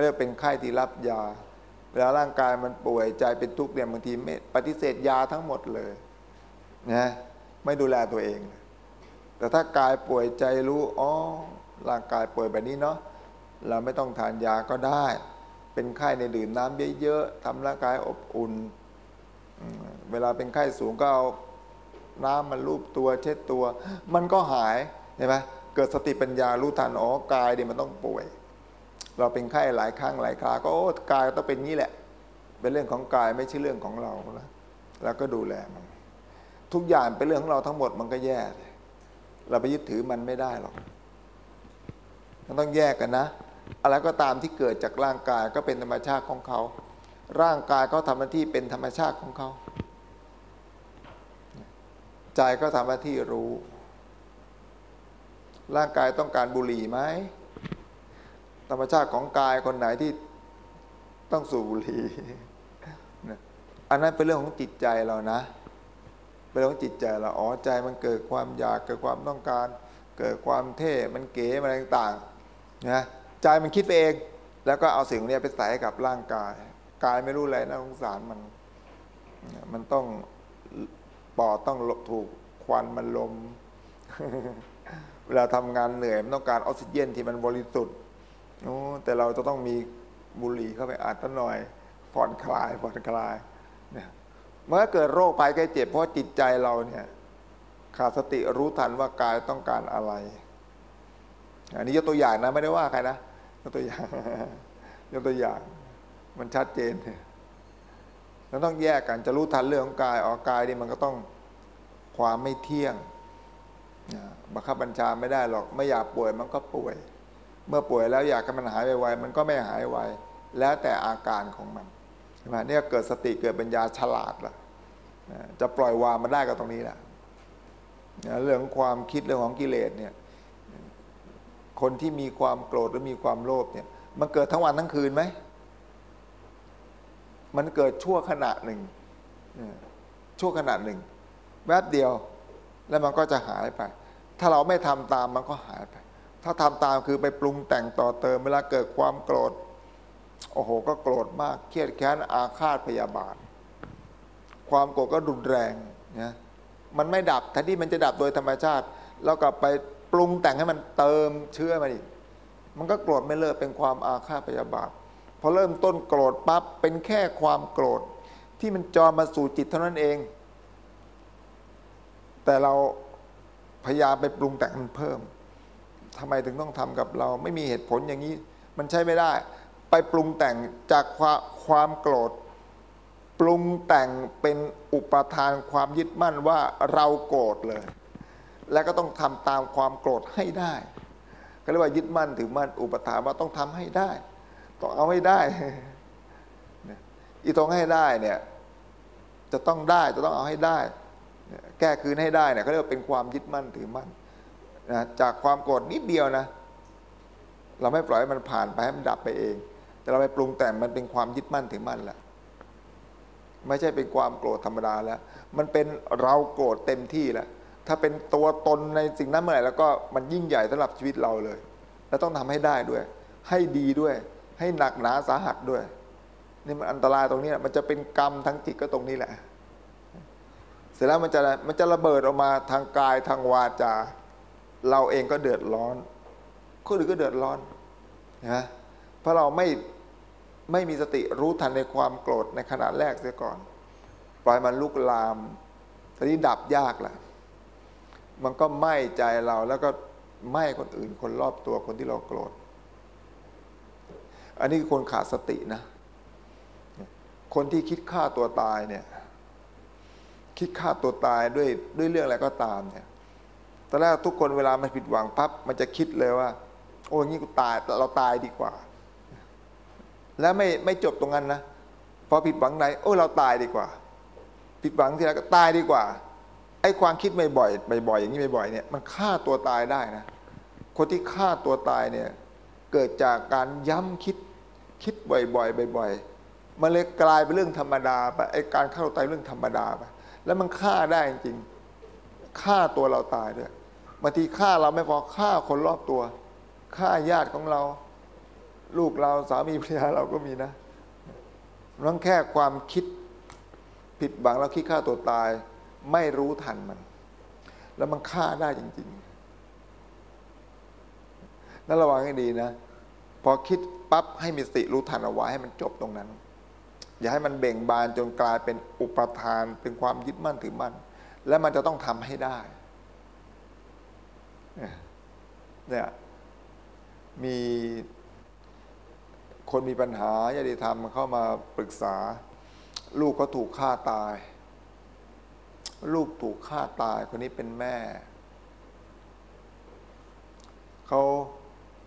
เรียกเป็นไข้ที่รับยาเวลาร่างกายมันป่วยใจเป็นทุกข์เนี่ยบางทีไม่ปฏิเสธยาทั้งหมดเลยนะ ไม่ดูแลตัวเอง แต่ถ้ากายป่วยใจรู้อ๋อร่างกายป่วยแบบนี้เนาะเราไม่ต้องทานยาก็ได้ เป็นไข้ในดื่มน้ำเยอะๆทำร่างกายอบอุ่น เวลาเป็นไข้สูงก็เอาน้ำมันลูบตัวเช็ดตัว มันก็หายเห็นไหมเกิดสติปัญญารู้ทันอ๋อกายเนี่ยมันต้องป่วย เราเป็นไข้หลายครั้งหลายคราก็โอ้กายต้องเป็นงี้แหละ เป็นเรื่องของกายไม่ใช่เรื่องของเราแล้วเราก็ดูแลมัน ทุกอย่างเป็นเรื่องของเราทั้งหมดมันก็แย่ เราไปยึดถือมันไม่ได้หรอกมันต้องแยกกันนะ อะไรก็ตามที่เกิดจากร่างกายก็เป็นธรรมชาติของเขา ร่างกายเขาทำหน้าที่เป็นธรรมชาติของเขา ใจก็ทำหน้าที่รู้ ร่างกายต้องการบุหรี่ไหม ธรรมชาติของกายคนไหนที่ต้องสูบบุหรี่ อันนั้นเป็นเรื่องของจิตใจเรานะ ของจิตใจเราอ๋อใจมันเกิดความอยากเกิดความต้องการ เกิดความเท่มันเก๋อะไรต่างๆนะใจมันคิดไปเอง แล้วก็เอาสิ่งนี้ไปใส่กับร่างกาย กายไม่รู้อะไรนะสงสารมัน มันต้องปอดต้องถูกควันมันลมเวลาทำงานเหนื่อยมันต้องการออกซิเจนที่มันบริสุทธิ์โอ้แต่เราจะต้องมีบุหรี่เข้าไปอัดตั้หน่อยผ่อนคลายผ่อนคลายเนี่ย เมื่อเกิดโรคภัยไข้เจ็บเพราะจิตใจเราเนี่ยขาดสติรู้ทันว่ากายต้องการอะไร อันนี้ยกตัวอย่างนะไม่ได้ว่าใครนะยกตัวอย่างยกตัวอย่าง มันชัดเจนเราต้องแยกกันจะรู้ทันเรื่องของกายออกกายนี่มันก็ต้องความไม่เที่ยงบังคับบัญชาไม่ได้หรอกไม่อยากป่วยมันก็ป่วย เมื่อป่วยแล้วอยากให้มันหายไวๆมันก็ไม่หายไวแล้วแต่อาการของมัน ช่ไหมเนี่ยเกิดสติเกิดปัญญาฉลาดละจะปล่อยวางมันได้ก็ตรงนี้แหละเรื่องความคิดเรื่องของกิเลสเนี่ยคนที่มีความโกรธหรือมีความโลภเนี่ย มันเกิดทั้งวันทั้งคืนไหมมันเกิดชั่วขณะหนึ่งชั่วขณะหนึ่ง แวบเดียวแล้วมันก็จะหายไป ถ้าเราไม่ทำตามมันก็หายไป ถ้าทำตามคือไปปรุงแต่งต่อเติมเวลาเกิดความโกรธ โอ้โหก็โกรธมากเครียดแค้นอาฆาตพยาบาท ความโกรธก็รุนแรงนะมันไม่ดับแทนที่มันจะดับโดยธรรมชาติแล้วกลับไปปรุงแต่งให้มันเติมเชื้อมาอีกมันก็โกรธไม่เลิกเป็นความอาฆาตพยาบาทพอเริ่มต้นโกรธปั๊บเป็นแค่ความโกรธ ที่มันจอมาสู่จิตเท่านั้นเอง แต่เราพยายามไปปรุงแต่งมันเพิ่มททำไมถึงต้องทำกับเรา ไม่มีเหตุผลอย่างนี้ มันใช้ไม่ได้ ไปปรุงแต่งจากความความโกรธ ปรุงแต่งเป็นอุปทานความยึดมั่นว่าเราโกรธเลย และก็ต้องทำตามความโกรธให้ได้ก็เรียกว่ายึดมั่นถือมั่นอุปทานว่าต้องทำให้ได้ ต้องเอาให้ได้อีตรงให้ได้เนี่ยจะต้องได้จะต้องเอาให้ได้ แก้คืนให้ได้เนี่ยเขาเรียกว่าเป็นความยึดมั่นถือมั่นนะจากความโกรธนิดเดียวนะ เราไม่ปล่อยให้มันผ่านไปให้มันดับไปเอง แต่เราไปปรุงแต่งมันเป็นความยึดมั่นถือมั่นแหละไม่ใช่เป็นความโกรธธรรมดาแล้ว มันเป็นเราโกรธเต็มที่แล้ว ถ้าเป็นตัวตนในสิ่งนั้นเมื่อไหร่แล้วก็มันยิ่งใหญ่สำหรับชีวิตเราเลย แล้วต้องทำให้ได้ด้วย ให้ดีด้วย ให้หนักหนาสาหัสด้วย นี่มันอันตรายตรงนี้มันจะเป็นกรรมทั้งจิตก็ตรงนี้แหละ เสร็จแล้วมันจะมันจะระเบิดออกมาทางกายทางวาจา เราเองก็เดือดร้อน คนอื่นก็เดือดร้อนนะเพราะเราไม่ ไม่มีสติรู้ทันในความโกรธในขณะแรกเสียก่อน ปล่อยมันลุกลามตอนนี้ดับยากละมันก็ไหม้ใจเราแล้วก็ไหม้คนอื่น คนรอบตัวคนที่เราโกรธ อันนี้คือคนขาดสตินะ คนที่คิดฆ่าตัวตายเนี่ย คิดฆ่าตัวตายด้วยด้วยเรื่องอะไรก็ตามเนี่ยตอนแรกทุกคนเวลามันผิดหวังปั๊บมันจะคิดเลยว่า โอ้ยงี้กูตายเราตายดีกว่า แล้วไม่ไม่จบตรงนั้นนะพอผิดหวังไหนโอ้เราตายดีกว่า ผิดหวังที่แล้วก็ตายดีกว่าไอ้ความคิดบ่อยๆบ่อยๆอย่างนี้บ่อยๆเนี่ยมันฆ่าตัวตายได้นะคนที่ฆ่าตัวตายเนี่ยเกิดจากการย้ำคิดคิดบ่อยๆบ่อยๆมันเลยกลายเป็นเรื่องธรรมดาไปไอ้การฆ่าตัวตายเรื่องธรรมดาไปแล้วมันฆ่าได้จริงฆ่าตัวเราตายด้วยบางทีฆ่าเราไม่พอฆ่าคนรอบตัวฆ่าญาติของเรา ลูกเราสามีภรรยาเราก็มีนะนั่นแค่ความคิดผิดบังแล้วคิดฆ่าตัวตาย ไม่รู้ทันมัน แล้วมันฆ่าได้จริงๆนั่นระวังให้ดีนะ พอคิดปั๊บให้มีสติรู้ทันเอาไว้ให้มันจบตรงนั้น อย่าให้มันเบ่งบานจนกลายเป็นอุปทานเป็นความยึดมั่นถือมั่น และมันจะต้องทำให้ได้เนี่ยมี คนมีปัญหาญาติธรรมเข้ามาปรึกษา ลูกเขาถูกฆ่าตาย ลูกถูกฆ่าตายคนนี้เป็นแม่ เขา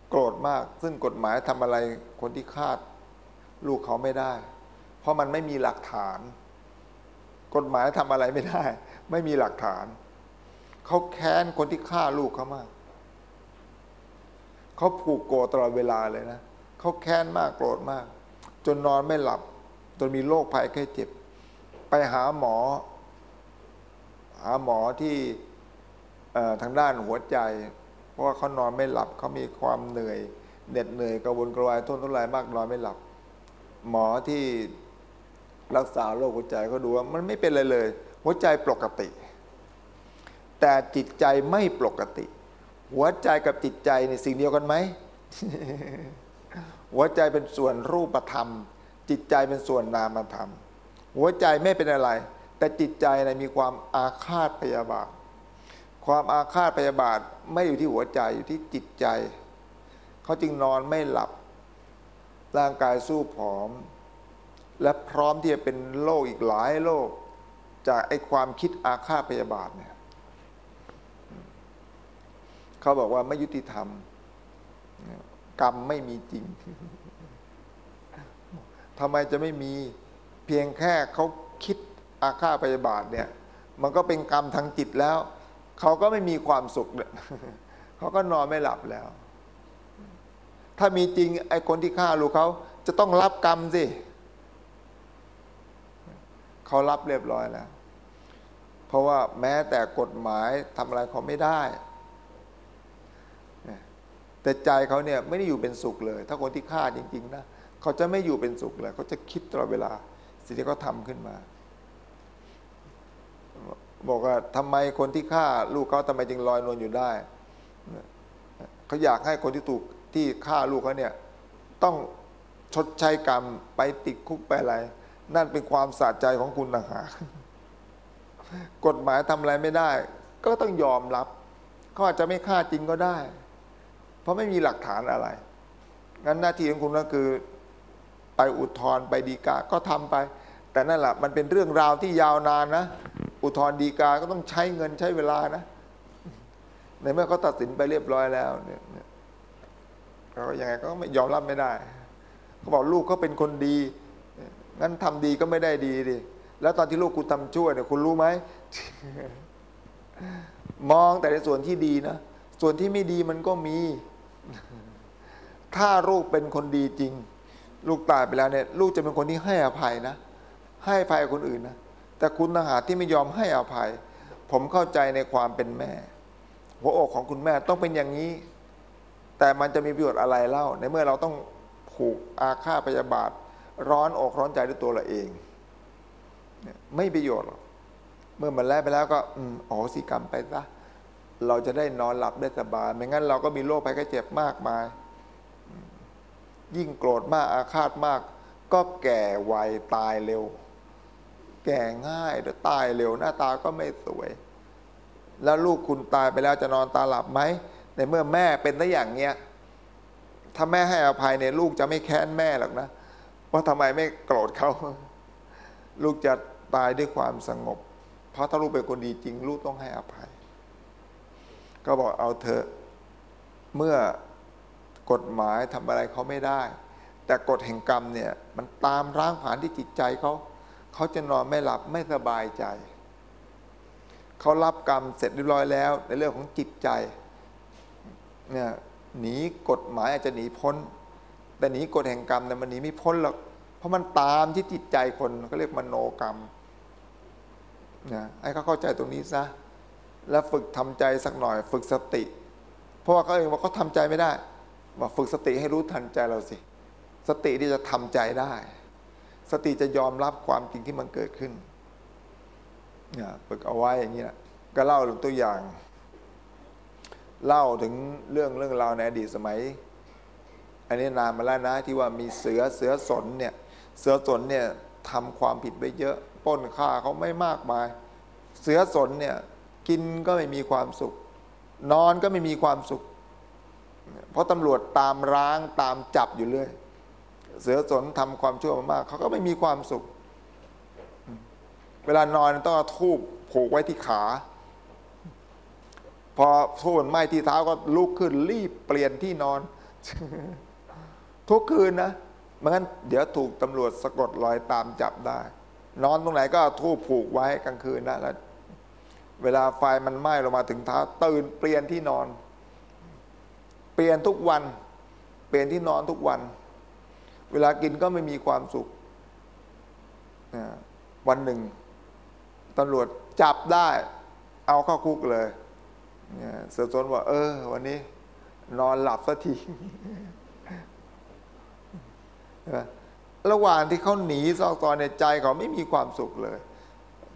โกรธมาก ซึ่งกฎหมายทำอะไรคนที่ฆ่าลูกเขาไม่ได้ เพราะมันไม่มีหลักฐาน กฎหมายทำอะไรไม่ได้ ไม่มีหลักฐาน เขาแค้นคนที่ฆ่าลูกเขามาก เขาผูกโกรธตลอดเวลาเลยนะ เขาแค้นมากโกรธมาก จนนอนไม่หลับ จนมีโรคภัยแค่เจ็บ ไปหาหมอ หาหมอที่ทางด้านหัวใจ เพราะว่าเขานอนไม่หลับเขามีความเหนื่อยเหน็ดเหนื่อยกระวนกระวายทุนทุรายมากนอนไม่หลับ หมอที่รักษาโรคหัวใจเขาดูว่ามันไม่เป็นอะไรเลย หัวใจปกติ แต่จิตใจไม่ปกติ หัวใจกับจิตใจในสิ่งเดียวกันไหม หัวใจเป็นส่วนรูปธรรม จิตใจเป็นส่วนนามธรรม หัวใจไม่เป็นอะไร แต่จิตใจในมีความอาฆาตพยาบาท ความอาฆาตพยาบาทไม่อยู่ที่หัวใจอยู่ที่จิตใจ เขาจึงนอนไม่หลับ ร่างกายสู้ผอม และพร้อมที่จะเป็นโรคอีกหลายโรคจากไอ้ความคิดอาฆาตพยาบาทเนี่ยเขาบอกว่าไม่ยุติธรรม กรรมไม่มีจริงทำไมจะไม่มีเพียงแค่เขาคิดอาฆาตพยาบาทเนี่ย มันก็เป็นกรรมทางจิตแล้ว เขาก็ไม่มีความสุขเลยเขาก็นอนไม่หลับแล้ว ถ้ามีจริงไอ้คนที่ฆ่าลูกเขาจะต้องรับกรรมสิเขารับเรียบร้อยแล้ว เพราะว่าแม้แต่กฎหมายทำอะไรเขาไม่ได้ แต่ใจเขาเนี่ยไม่ได้อยู่เป็นสุขเลย ถ้าคนที่ฆ่าจริง ๆ นะเขาจะไม่อยู่เป็นสุขเลยเขาจะคิดตลอดเวลา สิ่งที่เขาทำขึ้นมา บอกว่าทำไมคนที่ฆ่าลูกเขาทำไมจึงลอยนวลอยู่ได้เขาอยากให้คนที่ถูกที่ฆ่าลูกเขาเนี่ยต้องชดใช้กรรมไปติดคุกไปอะไร นั่นเป็นความสะใจของคุณต่างหากกฎหมายทำอะไรไม่ได้ ก็ต้องยอมรับเขาอาจจะไม่ฆ่าจริงก็ได้ เพราะไม่มีหลักฐานอะไร งั้นหน้าที่ของคุณก็คือไปอุทธรณ์ไปดีกา ก็ทำไป แต่นั่นแหละมันเป็นเรื่องราวที่ยาวนานนะ อุทธรณ์ดีกา ก็ต้องใช้เงินใช้เวลานะ ในเมื่อเขาตัดสินไปเรียบร้อยแล้วเนี่ยเนี่ยเรางไงก็ไม่ยอมรับไม่ได้เขาบอกลูกเขาเป็นคนดี งั้นทำดีก็ไม่ได้ดีดิ แล้วตอนที่ลูกคุณทำชั่วเนี่ยคุณรู้ไหม มองแต่ในส่วนที่ดีนะ ส่วนที่ไม่ดีมันก็มี ถ้าลูกเป็นคนดีจริง ลูกตายไปแล้วเนี่ย ลูกจะเป็นคนที่ให้อภัยนะ ให้อภัยคนอื่นนะ แต่คุณทหารที่ไม่ยอมให้อภัย ผมเข้าใจในความเป็นแม่ หัวอกของคุณแม่ต้องเป็นอย่างนี้ แต่มันจะมีประโยชน์อะไรเล่า ในเมื่อเราต้องผูกอาฆาตพยาบาท ร้อนอกร้อนใจด้วยตัวเราเอง ไม่ประโยชน์หรอก เมื่อมันแล้วไปแล้วก็ อืมอ๋อสิกรรมไปซะ เราจะได้นอนหลับได้สบาย ไม่งั้นเราก็มีโรคภัยไข้เจ็บมากมาย ยิ่งโกรธมากอาฆาตมาก ก็แก่ไวตายเร็ว แก่ง่ายแล้วตายเร็วหน้าตาก็ไม่สวย แล้วลูกคุณตายไปแล้วจะนอนตาหลับไหมในเมื่อแม่เป็นได้อย่างเงี้ยถ้าแม่ให้อภัยเนี่ยลูกจะไม่แค้นแม่หรอกนะว่าทำไมไม่โกรธเขาลูกจะตายด้วยความสงบ เพราะถ้าลูกเป็นคนดีจริง ลูกต้องให้อภัย ก็บอกเอาเถอะเมื่อกฎหมายทำอะไรเขาไม่ได้ แต่กฎแห่งกรรมเนี่ยมันตามร้างผลาญที่จิตใจเขาเขาจะนอนไม่หลับไม่สบายใจ เขารับกรรมเสร็จเรียบร้อยแล้ว ในเรื่องของจิตใจเนี่ยหนีกฎหมายอาจจะหนีพ้น แต่หนีกฎแห่งกรรมเนี่ยมันหนีไม่พ้นหรอกเพราะมันตามที่จิตใจคนเขาเรียกมโนกรรมนะให้เขาเข้าใจตรงนี้ซะ แล้วฝึกทำใจสักหน่อย ฝึกสติ เพราะว่าเขาเองว่าเขาทำใจไม่ได้มาฝึกสติให้รู้ทันใจเราสิ สติที่จะทำใจได้ สติจะยอมรับความจริงที่มันเกิดขึ้นเนี่ยฝึกเอาไว้อย่างนี้นะก็เล่าถึงตัวอย่าง เล่าถึงเรื่องเรื่องราวในอดีตสมัย อันนี้นานมาแล้วนะที่ว่ามีเสือเสือสนเนี่ยเสือสนเนี่ยทำความผิดไปเยอะป้นฆ่าเขาไม่มากมาย เสือสนเนี่ย กินก็ไม่มีความสุข นอนก็ไม่มีความสุข เพราะตำรวจตามร้างตามจับอยู่เรื่อย เสือสนทำความชั่วมากเขาก็ไม่มีความสุข เวลานอนต้องเอาทูบผูกไว้ที่ขา พอทูบมันไหม้ที่เท้าก็ลุกขึ้นรีบเปลี่ยนที่นอน ทุกคืนนะไม่งั้นเดี๋ยวถูกตำรวจสะกดรอยตามจับได้ นอนตรงไหนก็เอาทูบผูกไว้กลางคืนนะแล้ว เวลาไฟมันไหม้ลงมาถึงเท้าตื่นเปลี่ยนที่นอน เปลี่ยนทุกวัน เปลี่ยนที่นอนทุกวัน เวลากินก็ไม่มีความสุขวันหนึ่งตำรวจจับได้ เอาเข้าคุกเลยเสือสนว่าเออ วันนี้ นอนหลับสักทีระหว่างที่เขาหนีซอกซอนในใจเขาไม่มีความสุขเลย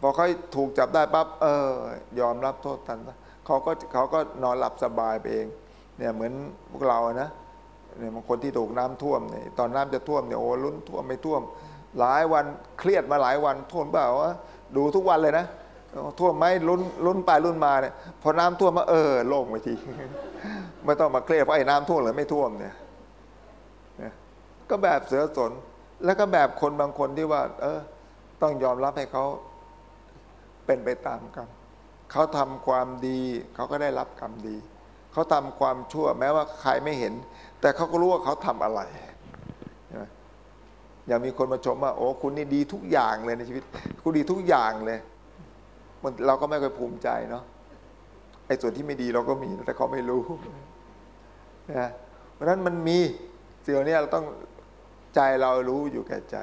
อเขาถูกจับได้ปั๊บเออยอมรับโทษทันเขาก็เขาก็นอนหลับสบายไปเองเนี่ยเหมือนพวกเรานะเนี่ยบางคนที่ถูกน้ำท่วมเนี่ยตอนน้ำจะท่วมเนี่ยโอ้ลุ้นท่วมไม่ท่วม หลายวันเครียดมาหลายวันท่วมเปล่าวะดูทุกวันเลยนะท่วมไหมลุ้นลุ้นไปลุ้นมาเนี่ยพอน้ำท่วมมาเออโล่งไปทีไม่ต้องมาเครียดว่าไอ้น้ำท่วมหรือไม่ท่วมเนี่ยก็แบบเสือสนแล้วก็แบบคนบางคนที่ว่า เออ ต้องยอมรับให้เขา เป็นไปตามกรรมเขาทำความดีเขาก็ได้รับกรรมดี เขาทำความชั่วแม้ว่าใครไม่เห็น แต่เขาก็รู้ว่าเขาทำอะไรอย่างมีคนมาชมว่าโอ้คุณนี่ดีทุกอย่างเลยในชีวิต คุณดีทุกอย่างเลยมันเราก็ไม่เคยภูมิใจเนาะไอ้ส่วนที่ไม่ดีเราก็มีแต่เขาไม่รู้นะเพราะนั้นมันมีสิ่งเหล่านี้เราต้องใจเรารู้อยู่แก่ใจ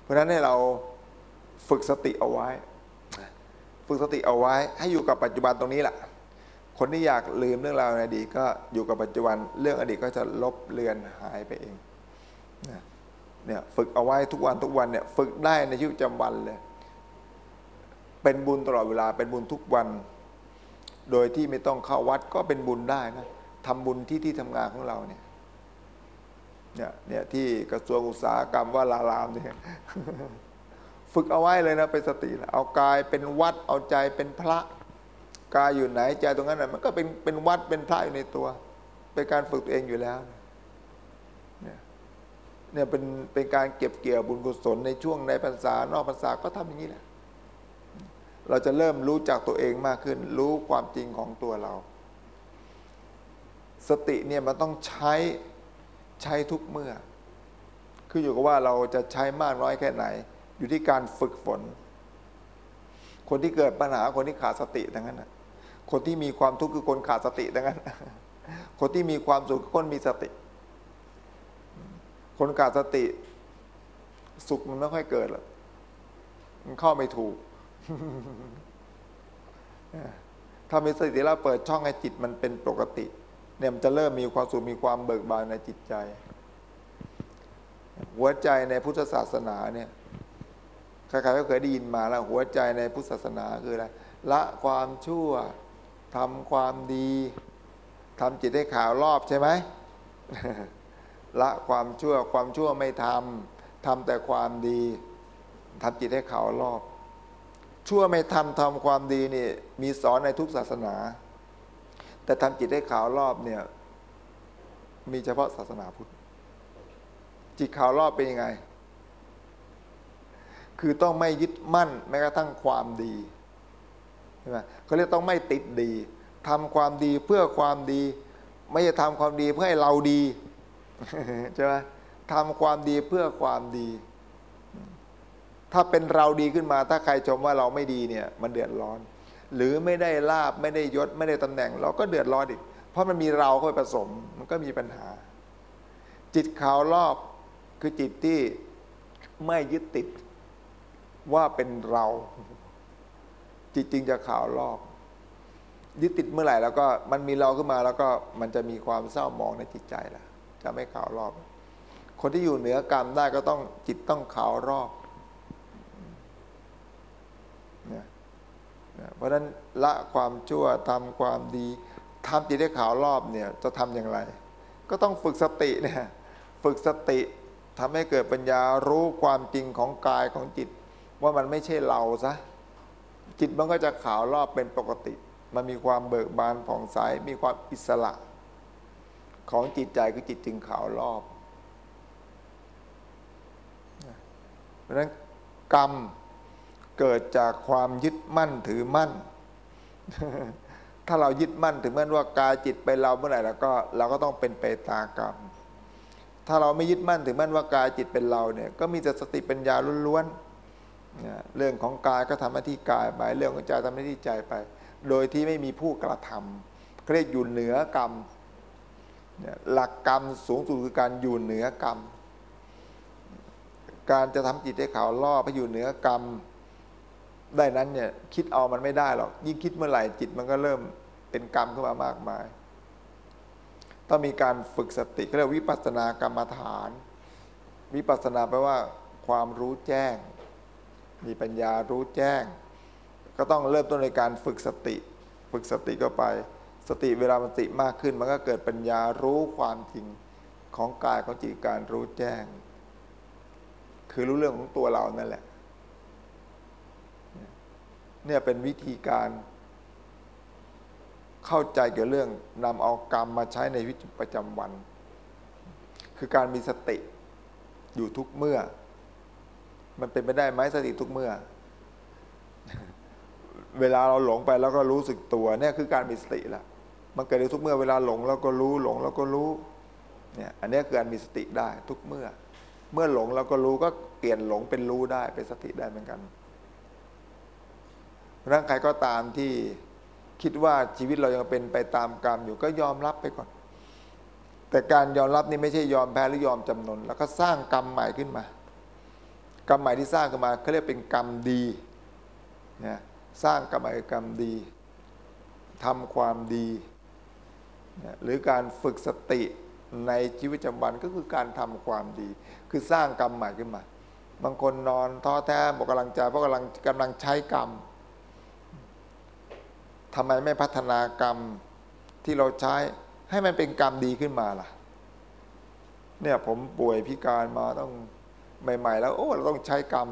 เพราะนั้นให้เรา ฝึกสติเอาไว้ ฝึกสติเอาไว้ ให้อยู่กับปัจจุบันตรงนี้แหละคนที่อยากลืมเรื่องราวในอดีตก็อยู่กับปัจจุบันเรื่องอดีตก็จะลบเลือนหายไปเองเนี่ยฝึกเอาไว้ทุกวันทุกวันเนี่ยฝึกได้ในชีวิตประจำวันเลย เป็นบุญตลอดเวลาเป็นบุญทุกวัน โดยที่ไม่ต้องเข้าวัดก็เป็นบุญได้นะทำบุญที่ที่ทำงานของเราเนี่ยเนี่ยเนี่ยที่กระทรวงอุตสาหกรรมว่าลารามเนี่ย ฝึกเอาไว้เลยนะเป็นสติเอากายเป็นวัดเอาใจเป็นพระกายอยู่ไหนใจตรงนั้นมันก็เป็นเป็นวัดเป็นพระอยู่ในตัว เป็นการฝึกตัวเองอยู่แล้วเนี่ยเนี่ยเป็นเป็นการเก็บเกี่ยวบุญกุศลในช่วงในพรรษานอกพรรษาก็ทำอย่างนี้แหละ เราจะเริ่มรู้จักตัวเองมากขึ้น รู้ความจริงของตัวเรา สติเนี่ยมันต้องใช้ใช้ทุกเมื่อ คืออยู่กับว่าเราจะใช้มากน้อยแค่ไหน อยู่ที่การฝึกฝน คนที่เกิดปัญหาคนที่ขาดสติทั้งนั้นคนที่มีความทุกข์คือคนขาดสติทั้งนั้น คนที่มีความสุขคือคนมีสติ คนขาดสติ สุขมันไม่ค่อยเกิดหรอกมันเข้าไม่ถูก ถ้ามีสติแล้วเปิดช่องให้จิตมันเป็นปกติ เนี่ยมันจะเริ่มมีความสุขมีความเบิกบานในจิตใจ หัวใจในพุทธศาสนาเนี่ย ใครๆก็เคยได้ยินมาแล้วหัวใจในพุทธศาสนาคืออะไรละความชั่วทำความดีทำจิตให้ขาวรอบใช่ไหมละความชั่วความชั่วไม่ทำทำแต่ความดีทำจิตให้ขาวรอบ ชั่วไม่ทำทำความดีนี่มีสอนในทุกศาสนา แต่ทำจิตให้ขาวรอบเนี่ยมีเฉพาะศาสนาพุทธจิตขาวรอบเป็นยังไง คือต้องไม่ยึดมั่นแม้กระทั่งความดีใช่ไหมเขาเรียกต้องไม่ติดดีทำความดีเพื่อความดี ไม่จะทำความดีเพื่อให้เราดีใช่ไหมทำความดีเพื่อความดี ถ้าเป็นเราดีขึ้นมา ถ้าใครชมว่าเราไม่ดีเนี่ย มันเดือดร้อน หรือไม่ได้ลาบไม่ได้ยศไม่ได้ตำแหน่ง เราก็เดือดร้อนอีก เพราะมันมีเราเข้าไปผสม มันก็มีปัญหา จิตขาวรอบคือจิตที่ไม่ยึดติด ว่าเป็นเราจิตจริงจะข่าวรอบยึดติดเมื่อไหร่แล้วก็มันมีเราขึ้นมาแล้วก็มันจะมีความเศร้าหมองในจิตใจละจะไม่ข่าวรอบคนที่อยู่เหนือกรรมได้ก็ต้องจิตต้องขาวรอบเนี่ยเพราะฉะนั้นละความชั่วทำความดีทำจิตให้ขาวรอบเนี่ยจะทำอย่างไร ก็ต้องฝึกสติเนี่ยฝึกสติทำให้เกิดปัญญารู้ความจริงของกายของจิต ว่ามันไม่ใช่เราซะจิตมันก็จะขาวรอบเป็นปกติ มันมีความเบิกบานผ่องใสมีความอิสระ ของจิตใจคือจิตจึงขาวรอบ เพราะฉะนั้นกรรมเกิดจากความยึดมั่นถือมั่น ถ้าเรายึดมั่นถือมั่นว่ากายจิตเป็นเราเมื่อไหร่แล้วก็เราก็ต้องเป็นไปตากรรม ถ้าเราไม่ยึดมั่นถือมั่นว่ากายจิตเป็นเราเนี่ย ก็มีแต่สติปัญญาล้วนๆ เรื่องของกายก็ทำหน้าที่กายไปเรื่องของใจทำหน้าที่ใจไป โดยที่ไม่มีผู้กระทำเรียกอยู่เหนือกรรมหลักกรรมสูงสุดคือการอยู่เหนือกรรม การจะทำจิตให้ขาวล่อไปอยู่เหนือกรรม ได้นั้นเนี่ยคิดเอามันไม่ได้หรอก ยิ่งคิดเมื่อไหร่จิตมันก็เริ่มเป็นกรรมขึ้นมามากมาย ต้องมีการฝึกสติเรียกวิปัสสนากรรมฐาน วิปัสสนาแปลว่าความรู้แจ้ง มีปัญญารู้แจ้ง ก็ต้องเริ่มต้นในการฝึกสติ ฝึกสติก็ไป สติเวลามันติมากขึ้น มันก็เกิดปัญญารู้ความจริงของกายของจิตการรู้แจ้ง คือรู้เรื่องของตัวเรานั่นแหละ เนี่ยเป็นวิธีการเข้าใจเกี่ยวเรื่องนำเอากรรมมาใช้ในวิจิประจำวัน คือการมีสติอยู่ทุกเมื่อ มันเป็นไปได้ไหมสติทุกเมื่อ เวลาเราหลงไปแล้วก็รู้สึกตัวเนี่ยคือการมีสติละมันเกิดในทุกเมื่อเวลาหลงแล้วก็รู้หลงแล้วก็รู้เนี่ยอันนี้คือการมีสติได้ทุกเมื่อ เมื่อหลงแล้วก็รู้ก็เปลี่ยนหลงเป็นรู้ได้เป็นสติได้เหมือนกันร่างใครก็ตามที่คิดว่าชีวิตเรายังเป็นไปตามกรรมอยู่ก็ยอมรับไปก่อน แต่การยอมรับนี่ไม่ใช่ยอมแพ้หรือยอมจำนนแล้วก็สร้างกรรมใหม่ขึ้นมา กรรมใหม่ที่สร้างขึ้นมาเขาเรียกเป็นกรรมดีนี่ยสร้างกรรมกรรมดีทำความดีหรือการฝึกสติในชีวิตประจำวันก็คือการทำความดี คือสร้างกรรมใหม่ขึ้นมา บางคนนอนท้อแท้หมดกำลังใจเพราะกำลังกำลังใช้กรรมทำไมไม่พัฒนากรรมที่เราใช้ให้มันเป็นกรรมดีขึ้นมาล่ะ เนี่ยผมป่วยพิการมาต้อง ใหม่ ๆ แล้วโอ้เราต้องใช้กรรม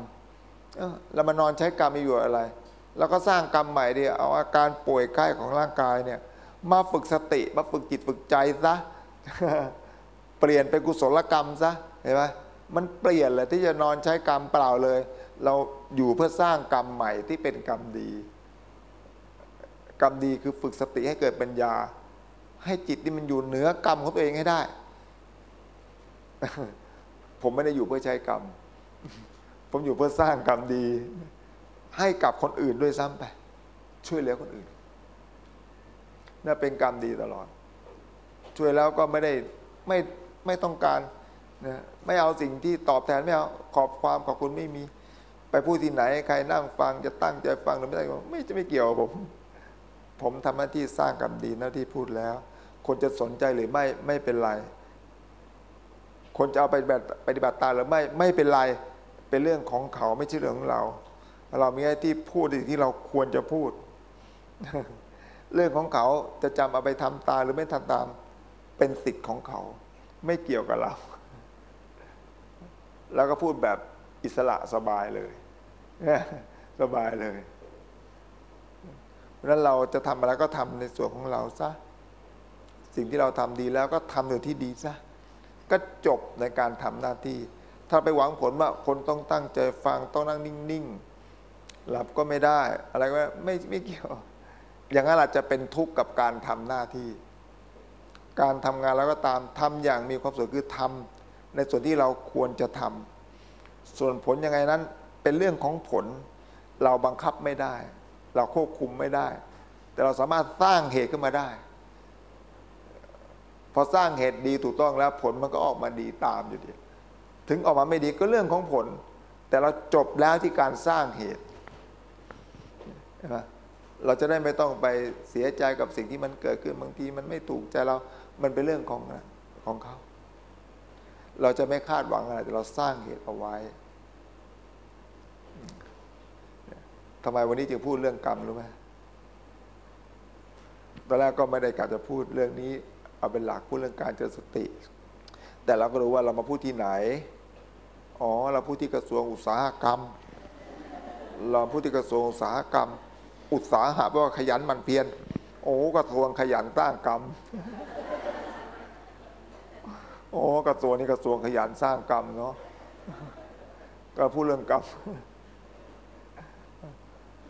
แล้วมานอนใช้กรรมมีอยู่อะไร แล้วก็สร้างกรรมใหม่ดิเอาอาการป่วยไข้ของร่างกายเนี่ยมาฝึกสติมาฝึกจิตฝึกใจซะเปลี่ยนเป็นกุศลกรรมซะเห็นไหมมันเปลี่ยนเลยที่จะนอนใช้กรรมเปล่าเลย เราอยู่เพื่อสร้างกรรมใหม่ที่เป็นกรรมดี กรรมดีคือฝึกสติให้เกิดปัญญา ให้จิตที่มันอยู่เหนือกรรมของตัวเองให้ได้ ผมไม่ได้อยู่เพื่อใช้กรรม ผมอยู่เพื่อสร้างกรรมดี ให้กับคนอื่นด้วยซ้ำไป ช่วยเหลือคนอื่นนั่นเป็นกรรมดีตลอด ช่วยแล้วก็ไม่ได้ไม่ไม่ต้องการนะไม่เอาสิ่งที่ตอบแทนไม่เอาขอบความขอบคุณไม่มี ไปพูดที่ไหน ใครนั่งฟังจะตั้งใจฟังหรือไม่ได้ไม่จะไม่เกี่ยวผม ผมทำหน้าที่สร้างกรรมดีหน้าที่พูดแล้ว คนจะสนใจหรือไม่ไม่เป็นไร คนจะเอาไปปฏิบัติตามหรือไม่ไม่เป็นไรเป็นเรื่องของเขาไม่ใช่เรื่องของเรา เรามีหน้าที่พูดในสิ่งที่เราควรจะพูด เรื่องของเขาจะจำเอาไปทำตามหรือไม่ทำตามเป็นสิทธิ์ของเขา ไม่เกี่ยวกับเรา แล้วก็พูดแบบอิสระสบายเลยสบายเลยเพราะฉะนั้นเราจะทำอะไรก็ทำในส่วนของเราซะ สิ่งที่เราทำดีแล้วก็ทำในที่ดีซะ ก็จบในการทำหน้าที่ ถ้าไปหวังผลว่าคนต้องตั้งใจฟังต้องนั่งนิ่งๆหลับก็ไม่ได้ อะไรก็ไม่ไม่เกี่ยว อย่างนั้นอาจจะเป็นทุกข์กับการทำหน้าที่ การทำงานแล้วก็ตามทำอย่างมีความสุขคือทำในส่วนที่เราควรจะทำส่วนผลยังไงนั้นเป็นเรื่องของผล เราบังคับไม่ได้ เราควบคุมไม่ได้ แต่เราสามารถสร้างเหตุขึ้นมาได้ พอสร้างเหตุดีถูกต้องแล้วผลมันก็ออกมาดีตามอยู่ดี ถึงออกมาไม่ดีก็เรื่องของผล แต่เราจบแล้วที่การสร้างเหตุเราจะได้ไม่ต้องไปเสียใจกับสิ่งที่มันเกิดขึ้นบางทีมันไม่ถูกใจเรา มันเป็นเรื่องของของเขา เราจะไม่คาดหวังอะไรแต่เราสร้างเหตุเอาไว้ทำไมวันนี้จึงพูดเรื่องกรรมรู้ไหมตอนแรกก็ไม่ได้กะจะพูดเรื่องนี้ เอาเป็นหลักพูดเรื่องการเจริญสติ แต่เราก็รู้ว่าเรามาพูดที่ไหน อ๋อ เราพูดที่กระทรวงอุตสาหกรรม เราพูดที่กระทรวงอุตสาหกรรม อุตสาหะแปลว่าขยันมันเพียร โอ้กระทรวงขยันสร้างกรรม โอ้กระทรวงนี้กระทรวงขยันสร้างกรรมเนาะ ก็พูดเรื่องกรรม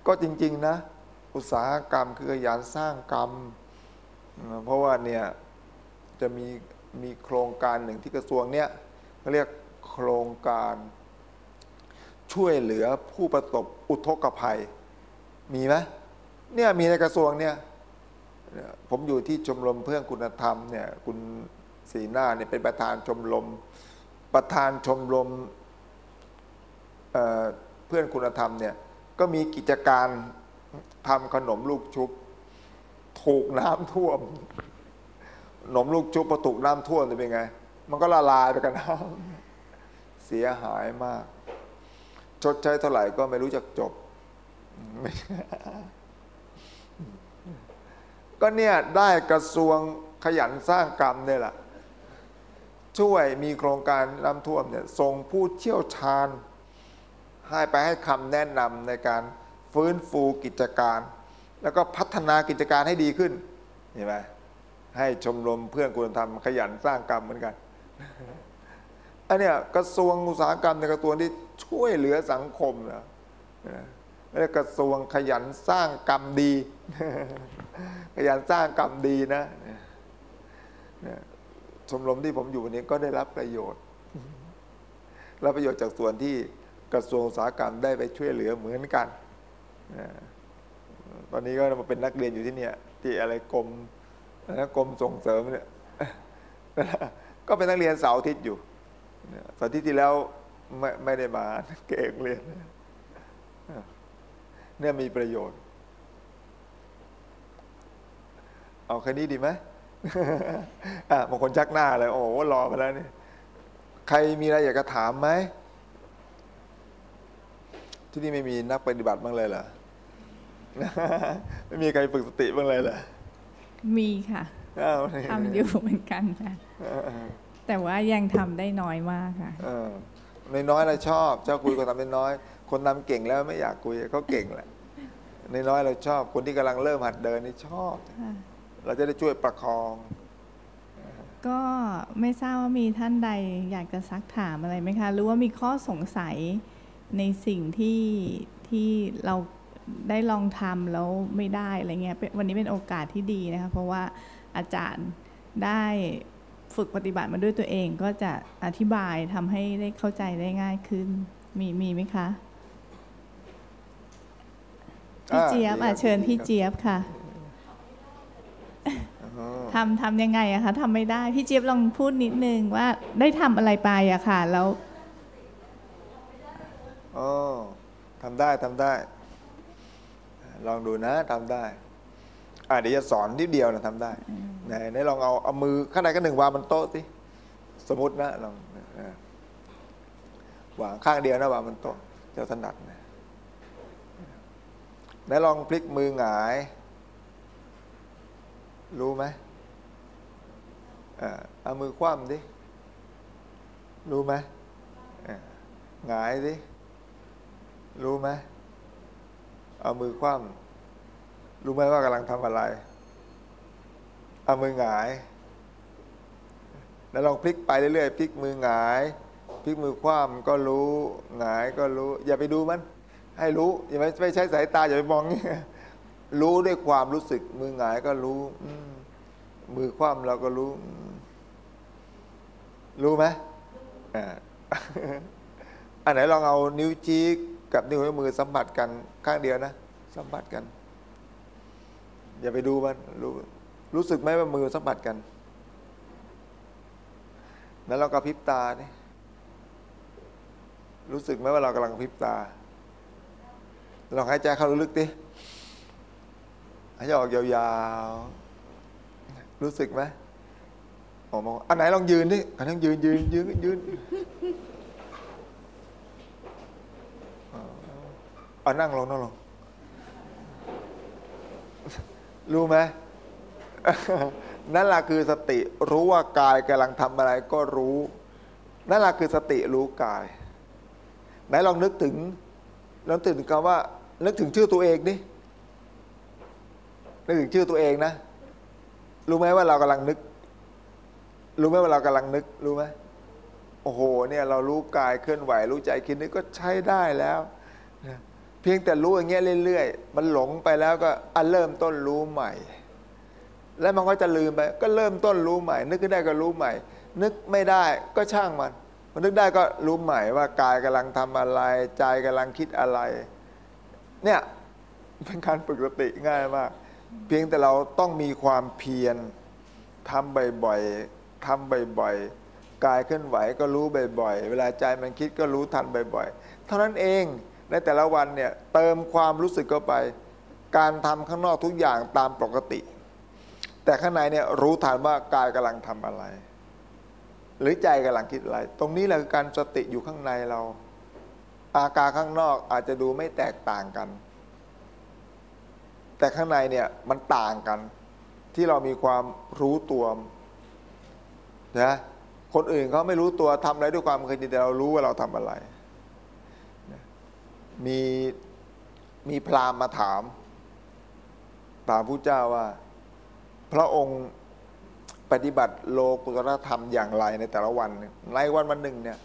ก็จริง ๆ นะ อุตสาหกรรมคือขยันสร้างกรรม เพราะว่าเนี่ย จะมีมีโครงการหนึ่งที่กระทรวงเนี้ยเขาเรียกโครงการช่วยเหลือผู้ประสบอุทกภัย มีไหมเนี่ยมีในกระทรวงเนี่ยผมอยู่ที่ชมรมเพื่อนคุณธรรมเนี่ยคุณสีหน้าเนี่ยเป็นประธานชมรมประธานชมรมเเพื่อนคุณธรรมเนี่ยก็มีกิจการทำขนมลูกชุบถูกน้ำท่วม นมลูกชุบพอถูกน้ำท่วมจะเป็นไง มันก็ละลายไปกับน้ำเสียหายมาก ชดใช้เท่าไหร่ก็ไม่รู้จักจบ ก็เนี่ยได้กระทรวงขยันสร้างกรรมเนี่ยแหละช่วยมีโครงการน้ำท่วมเนี่ยส่งผู้เชี่ยวชาญ ให้ไปให้คำแนะนำในการฟื้นฟูกิจการ แล้วก็พัฒนากิจการให้ดีขึ้นเห็นไหม ให้ชมรมเพื่อนคุณธรรมขยันสร้างกรรมเหมือนกันอันเนี้ยกระทรวงอุตสาหกรรมในกระทรวงที่ช่วยเหลือสังคมนะเรียกกระทรวงขยันสร้างกรรมดี ขยันสร้างกรรมดีนะชมรมที่ผมอยู่วันนี้ก็ได้รับประโยชน์รับประโยชน์จากส่วนที่กระทรวงอุตสาหกรรมได้ไปช่วยเหลือเหมือนกัน ตอนนี้ก็มาเป็นนักเรียนอยู่ที่เนี่ยที่อะไรกรม นะกรมส่งเสริมเนี่ยก็เป็นนักเรียนเสาร์อาทิตย์อยู่เสาร์อาทิตย์ที่แล้วไม่ไม่ได้มาเก่งเรียนเนี่ยมีประโยชน์ เอาแค่นี้ดีไหมอะบางคนชักหน้าเลย โอ้โหรอมาแล้วนี่ใครมีอะไรอยากจะถามไหม ที่นี่ไม่มีนักปฏิบัติบ้างเลยเหรอไม่มีใครฝึกสติบ้างเลยเหรอ มีค่ะทำอยู่เหมือนกันค่ะแต่ว่ายังทำได้น้อยมากค่ะเออน้อยเราชอบชอบคุยคนทำน้อย คนทำเก่งแล้วไม่อยากคุยเขาเก่งแหละในน้อยเราชอบคนที่กำลังเริ่มหัดเดินนี่ชอบเราจะได้ช่วยประคอง ก็ไม่ทราบว่ามีท่านใดอยากจะซักถามอะไรไหมคะ หรือว่ามีข้อสงสัยในสิ่งที่ที่เรา ได้ลองทำแล้วไม่ได้อะไรเงี้ยเป็นวันนี้เป็นโอกาสที่ดีนะคะเพราะว่าอาจารย์ได้ฝึกปฏิบัติมาด้วยตัวเองก็จะอธิบายทำให้ได้เข้าใจได้ง่ายขึ้น มีมีไหมคะ พี่อ่าเจี๊ยบดีครัอะบเชิญดีพี่ครับเจี๊ยบค่ะอ๋อทำทำยังไงอะคะทำไม่ได้ พี่เจี๊ยบลองพูดนิดนึงว่าได้ทำอะไรไปอะค่ะ แล้วอ๋อทำได้ทำได้ ลองดูนะทำได้อะเดี๋ยวจะสอนทีเดียวนะทำได้ไหนไหนลองเอาเอามือข้างในก็หนึ่งวางบนโต๊ะสิสมมตินะลองเออวางข้างเดียวนะวางบนโต๊ะเจ้าถนัดนะไหนลองพลิกมือหงาย รู้ไหมเออเอามือคว่ำดิ รู้ไหมเออหงายดิ รู้ไหม เอามือคว่ำรู้ไหมว่ากำลังทำอะไร เอามือหงาย แล้วลองพลิกไปเรื่อยๆพลิกมือหงายพลิกมือคว่ำก็รู้หงายก็รู้ อย่าไปดูมัน ให้รู้อย่าไม่ใช้สายตาอย่าไปมองอย่รู้ด้วยความรู้สึก มือหงายก็รู้มือคว่ำเราก็รู้ รู้ไหมอ่าอันไหนลองเอานิ้วชี้กั กับนิ้วมือสัมผัสกันข้างเดียวนะ สัมผัสกัน อย่าไปดูมันรู้รู้สึกไหมว่ามือสัมผัสกัน แล้วเรากระพริบตาเนี่ยรู้สึกไหมว่าเรากำลังพริบตาลองหายใจเข้าลึกๆดิหายใจออกยาวๆ รู้สึกไหมออกมาอันไหนลองยืนดิอันนั้นยืนยืนยืนยืนอ๋อ อานั่งลงนั่งลง รู้ไหมนั่นแหละคือสติรู้ว่ากายกำลังทำอะไรก็รู้ นั่นแหละคือสติรู้กาย ไหนลองนึกถึงลองตื่นคำว่า นึกถึงชื่อตัวเองดินึกถึงชื่อตัวเองนะ รู้ไหมว่าเรากำลังนึก รู้ไหมว่าเรากำลังนึก รู้ไหมโอ้โห เนี่ยเรารู้กายเคลื่อนไหว รู้ใจคิดนึกก็ใช้ได้แล้ว เพียงแต่รู้อย่างเงี้ยเรื่อยๆ มันหลงไปแล้วก็อันเริ่มต้นรู้ใหม่ แล้วมันก็จะลืมไป ก็เริ่มต้นรู้ใหม่ นึกขึ้นได้ก็รู้ใหม่ นึกไม่ได้ก็ช่างมันมันนึกได้ก็รู้ใหม่ว่ากายกำลังทำอะไร ใจกำลังคิดอะไร เนี่ยเป็นการฝึกสติง่ายมาก เพียงแต่เราต้องมีความเพียรทำบ่อยๆทำบ่อยๆกายเคลื่อนไหวก็รู้บ่อยๆ เวลาใจมันคิดก็รู้ทันบ่อยๆ เท่านั้นเอง ในแต่ละวันเนี่ยเติมความรู้สึกเข้าไป การทำข้างนอกทุกอย่างตามปกติ แต่ข้างในเนี่ยรู้ทันว่ากายกำลังทำอะไร หรือใจกำลังคิดอะไร ตรงนี้แหละคือการสติอยู่ข้างในเรา อาการข้างนอกอาจจะดูไม่แตกต่างกัน แต่ข้างในเนี่ยมันต่างกัน ที่เรามีความรู้ตัวนะคนอื่นเขาไม่รู้ตัวทำอะไรด้วยความเคยชินแต่เรารู้ว่าเราทำอะไร มีมีพราหมณ์มาถามถามผู้เจ้าว่า พระองค์ปฏิบัติโลกุตรธรรมอย่างไรในแต่ละวัน ในวันวันหนึ่งเนี่ย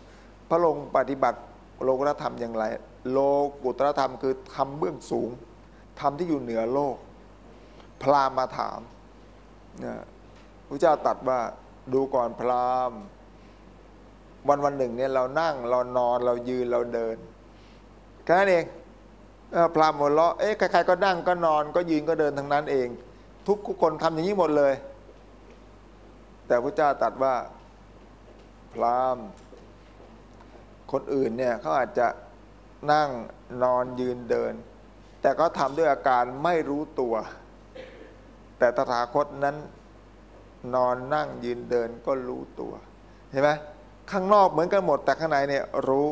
พระองค์ปฏิบัติโลกุตรธรรมอย่างไร โลกุตรธรรมคือทำเบื้องสูงทำที่อยู่เหนือโลก พราหมณ์มาถามนะพระเจ้าตัดว่าดูก่อนพราหมณ์ วันวันหนึ่งเนี่ยเรานั่งเรานอนเรายืนเราเดิน แค่นั้นเองอพรามหัวเราะเอ๊ะใครๆก็นั่งก็นอนก็ยืนก็เดินทั้งนั้นเอง ทุกคนทำอย่างนี้หมดเลย แต่พระเจ้าตรัดว่า พรามคนอื่นเนี่ยเขาอาจจะนั่งนอนยืนเดิน แต่ก็ทำด้วยอาการไม่รู้ตัว แต่ตถาคตนั้น นอนนั่งยืนเดินก็รู้ตัว เห็นไหมข้างนอกเหมือนกันหมดแต่ข้างในเนี่ยรู้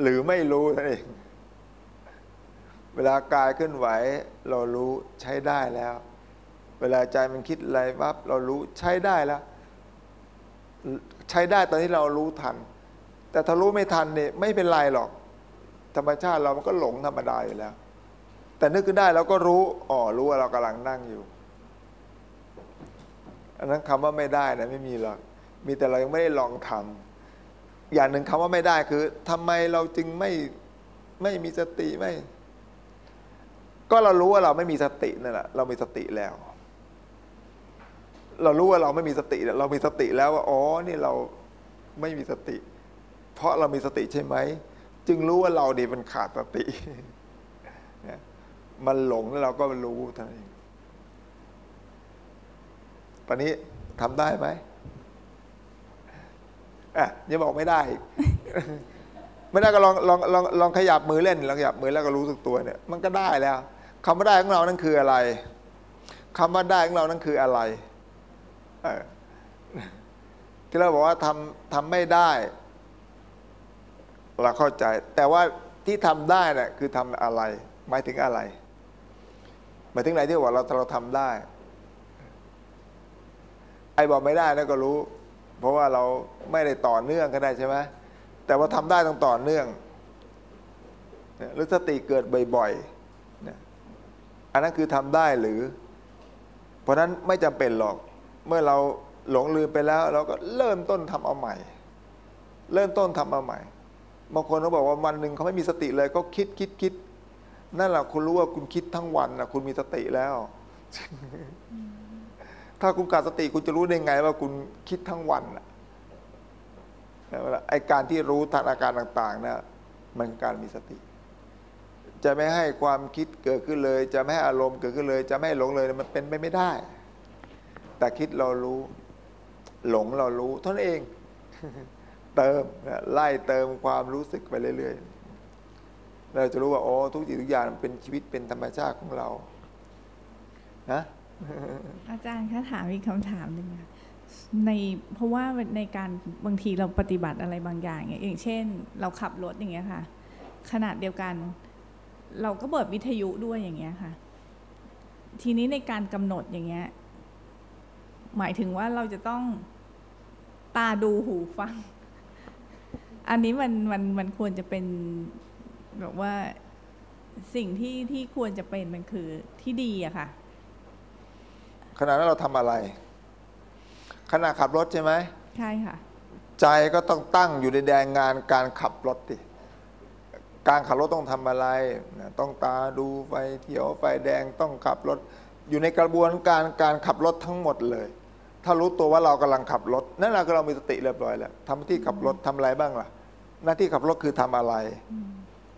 หรือไม่รู้นั่นเองเวลากายเคลื่อนไหว เรารู้ใช้ได้แล้ว เวลาใจมันคิดอะไรวับเรารู้ใช้ได้แล้ว ใช้ได้ตอนที่เรารู้ทัน แต่ถ้ารู้ไม่ทันเนี่ยไม่เป็นไรหรอก ธรรมชาติเรามันก็หลงธรรมดาอยู่แล้ว แต่นึกขึ้นได้เราก็รู้อ๋อรู้ว่าเรากำลังนั่งอยู่อันนั้นคำว่าไม่ได้นะไม่มีหรอกมีแต่เรายังไม่ได้ลองทำ อย่างหนึ่งคำว่าไม่ได้คือทำไมเราจึงไม่ไม่มีสติไม่ ก็เรารู้ว่าเราไม่มีสตินั่นแหละเรามีสติแล้ว เรารู้ว่าเราไม่มีสติ เรามีสติแล้วว่าอ๋อนี่เราไม่มีสติ เพราะเรามีสติใช่ไหมจึงรู้ว่าเราดีมันขาดสติเนี่ยมันหลงแล้วเราก็รู้ท่านเองตอนนี้ทำได้ไหม อะย่าบอกไม่ได้อีกไม่ได้ก็ลองลองลองลองขยับมือเล่นลองขยับมือแล้วก็รู้สึกตัวเนี่ย มันก็ได้แล้วคำว่าได้ของเรานั่นคืออะไรคำว่าได้ของเรานั่นคืออะไรเออที่เราบอกว่าทำทำไม่ได้ เราเข้าใจ แต่ว่าที่ทำได้เนี่ยคือทำอะไร หมายถึงอะไรหมายถึงอะไรที่ว่าเราเราทำได้ ไอ้บอกไม่ได้นะก็รู้ เพราะว่าเราไม่ได้ต่อเนื่องก็ได้ใช่ไหมแต่ว่าทำได้ต้องต่อเนื่องหรือสติเกิดบ่อยๆอันนั้นคือทำได้หรือ เพราะฉะนั้นไม่จำเป็นหรอก เมื่อเราหลงลืมไปแล้ว เราก็เริ่มต้นทำเอาใหม่ เริ่มต้นทำเอาใหม่บางคนเขาบอกว่าวันหนึ่งเขาไม่มีสติเลยก็คิดคิดคิดนั่นแหละคุณรู้ว่าคุณคิดทั้งวันนะคุณมีสติแล้ว ถ้าคุณขาดสติคุณจะรู้ได้ไง ว่าคุณคิดทั้งวันนะไอการที่รู้ทันอาการต่าง ๆ นะมันการมีสติ จะไม่ให้ความคิดเกิดขึ้นเลย จะไม่ให้อารมณ์เกิดขึ้นเลย จะไม่ให้หลงเลยมันเป็นไปไม่ได้ แต่คิดเรารู้ หลงเรารู้เท่านั้นเอง เติมไล่เติมความรู้สึกไปเรื่อยๆเราจะรู้ว่าโอ้ทุกสิ่งทุกอย่างมันเป็นชีวิตเป็นธรรมชาติของเรานะ อาจารย์คะถามอีกคำถามหนึ่งค่ะในเพราะว่าในการบางทีเราปฏิบัติอะไรบางอย่างอย่างเช่น เราขับรถอย่างเงี้ยค่ะ ขนาดเดียวกัน เราก็เปิดวิทยุด้วยอย่างเงี้ยค่ะ ทีนี้ในการกำหนดอย่างเงี้ย หมายถึงว่าเราจะต้องตาดูหูฟัง อันนี้มันมันมันควรจะเป็นแบบว่าสิ่งที่ที่ควรจะเป็นมันคือที่ดีอะค่ะ ขณะนั้นเราทำอะไร ขณะขับรถใช่ไหมใช่ค่ะ ใจก็ต้องตั้งอยู่ในแดนงานการขับรถดิการขับรถต้องทำอะไรนะต้องตาดูไฟเขียวไฟแดงต้องขับรถ อยู่ในกระบวนการการขับรถทั้งหมดเลย ถ้ารู้ตัวว่าเรากำลังขับรถ นั่นแหละก็เรามีสติเรียบร้อยแล้วทำหน้าที่ขับรถทำอะไรบ้างล่ะ หน้าที่ขับรถคือทำอะไร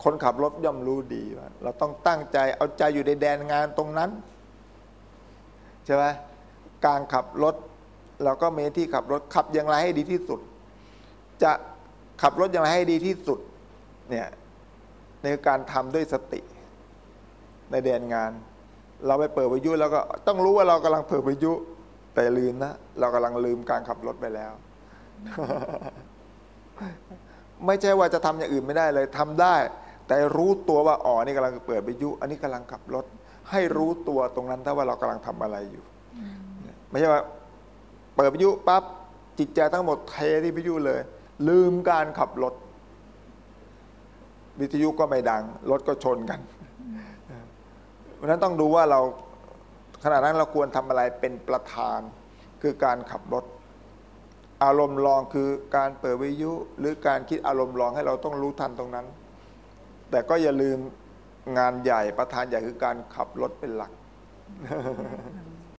คนขับรถย่อมรู้ดีว่าเราต้องตั้งใจเอาใจอยู่ในแดนงานตรงนั้นใช่ไหมการขับรถเราก็มีที่ขับรถขับอย่างไรให้ดีที่สุด จะขับรถอย่างไรให้ดีที่สุดเนี่ยในการทำด้วยสติ ในแดนงาน เราไปเปิดวิทยุแล้วก็ต้องรู้ว่าเรากำลังเปิดวิทยุแต่ลืมนะเรากำลังลืมการขับรถไปแล้ว ไม่ใช่ว่าจะทำอย่างอื่นไม่ได้เลยทำได้ แต่รู้ตัวว่าอ๋อนี่กำลังเปิดวิทยุอันนี้กำลังขับรถ ให้รู้ตัวตรงนั้นถ้าว่าเรากำลังทำอะไรอยู่ ไม่ใช่ว่าเปิดวิทยุปั๊บจิตใจทั้งหมดเทที่วิทยุเลย ลืมการขับรถ วิทยุก็ไม่ดัง รถก็ชนกันเพราะฉะนั้นต้องดูว่าเราขณะนั้นเราควรทำอะไรเป็นประธาน คือการขับรถ อารมณ์รองคือการเปิดวิทยุ หรือการคิดอารมณ์รองให้เราต้องรู้ทันตรงนั้น แต่ก็อย่าลืม งานใหญ่ประธานใหญ่คือการขับรถเป็นหลัก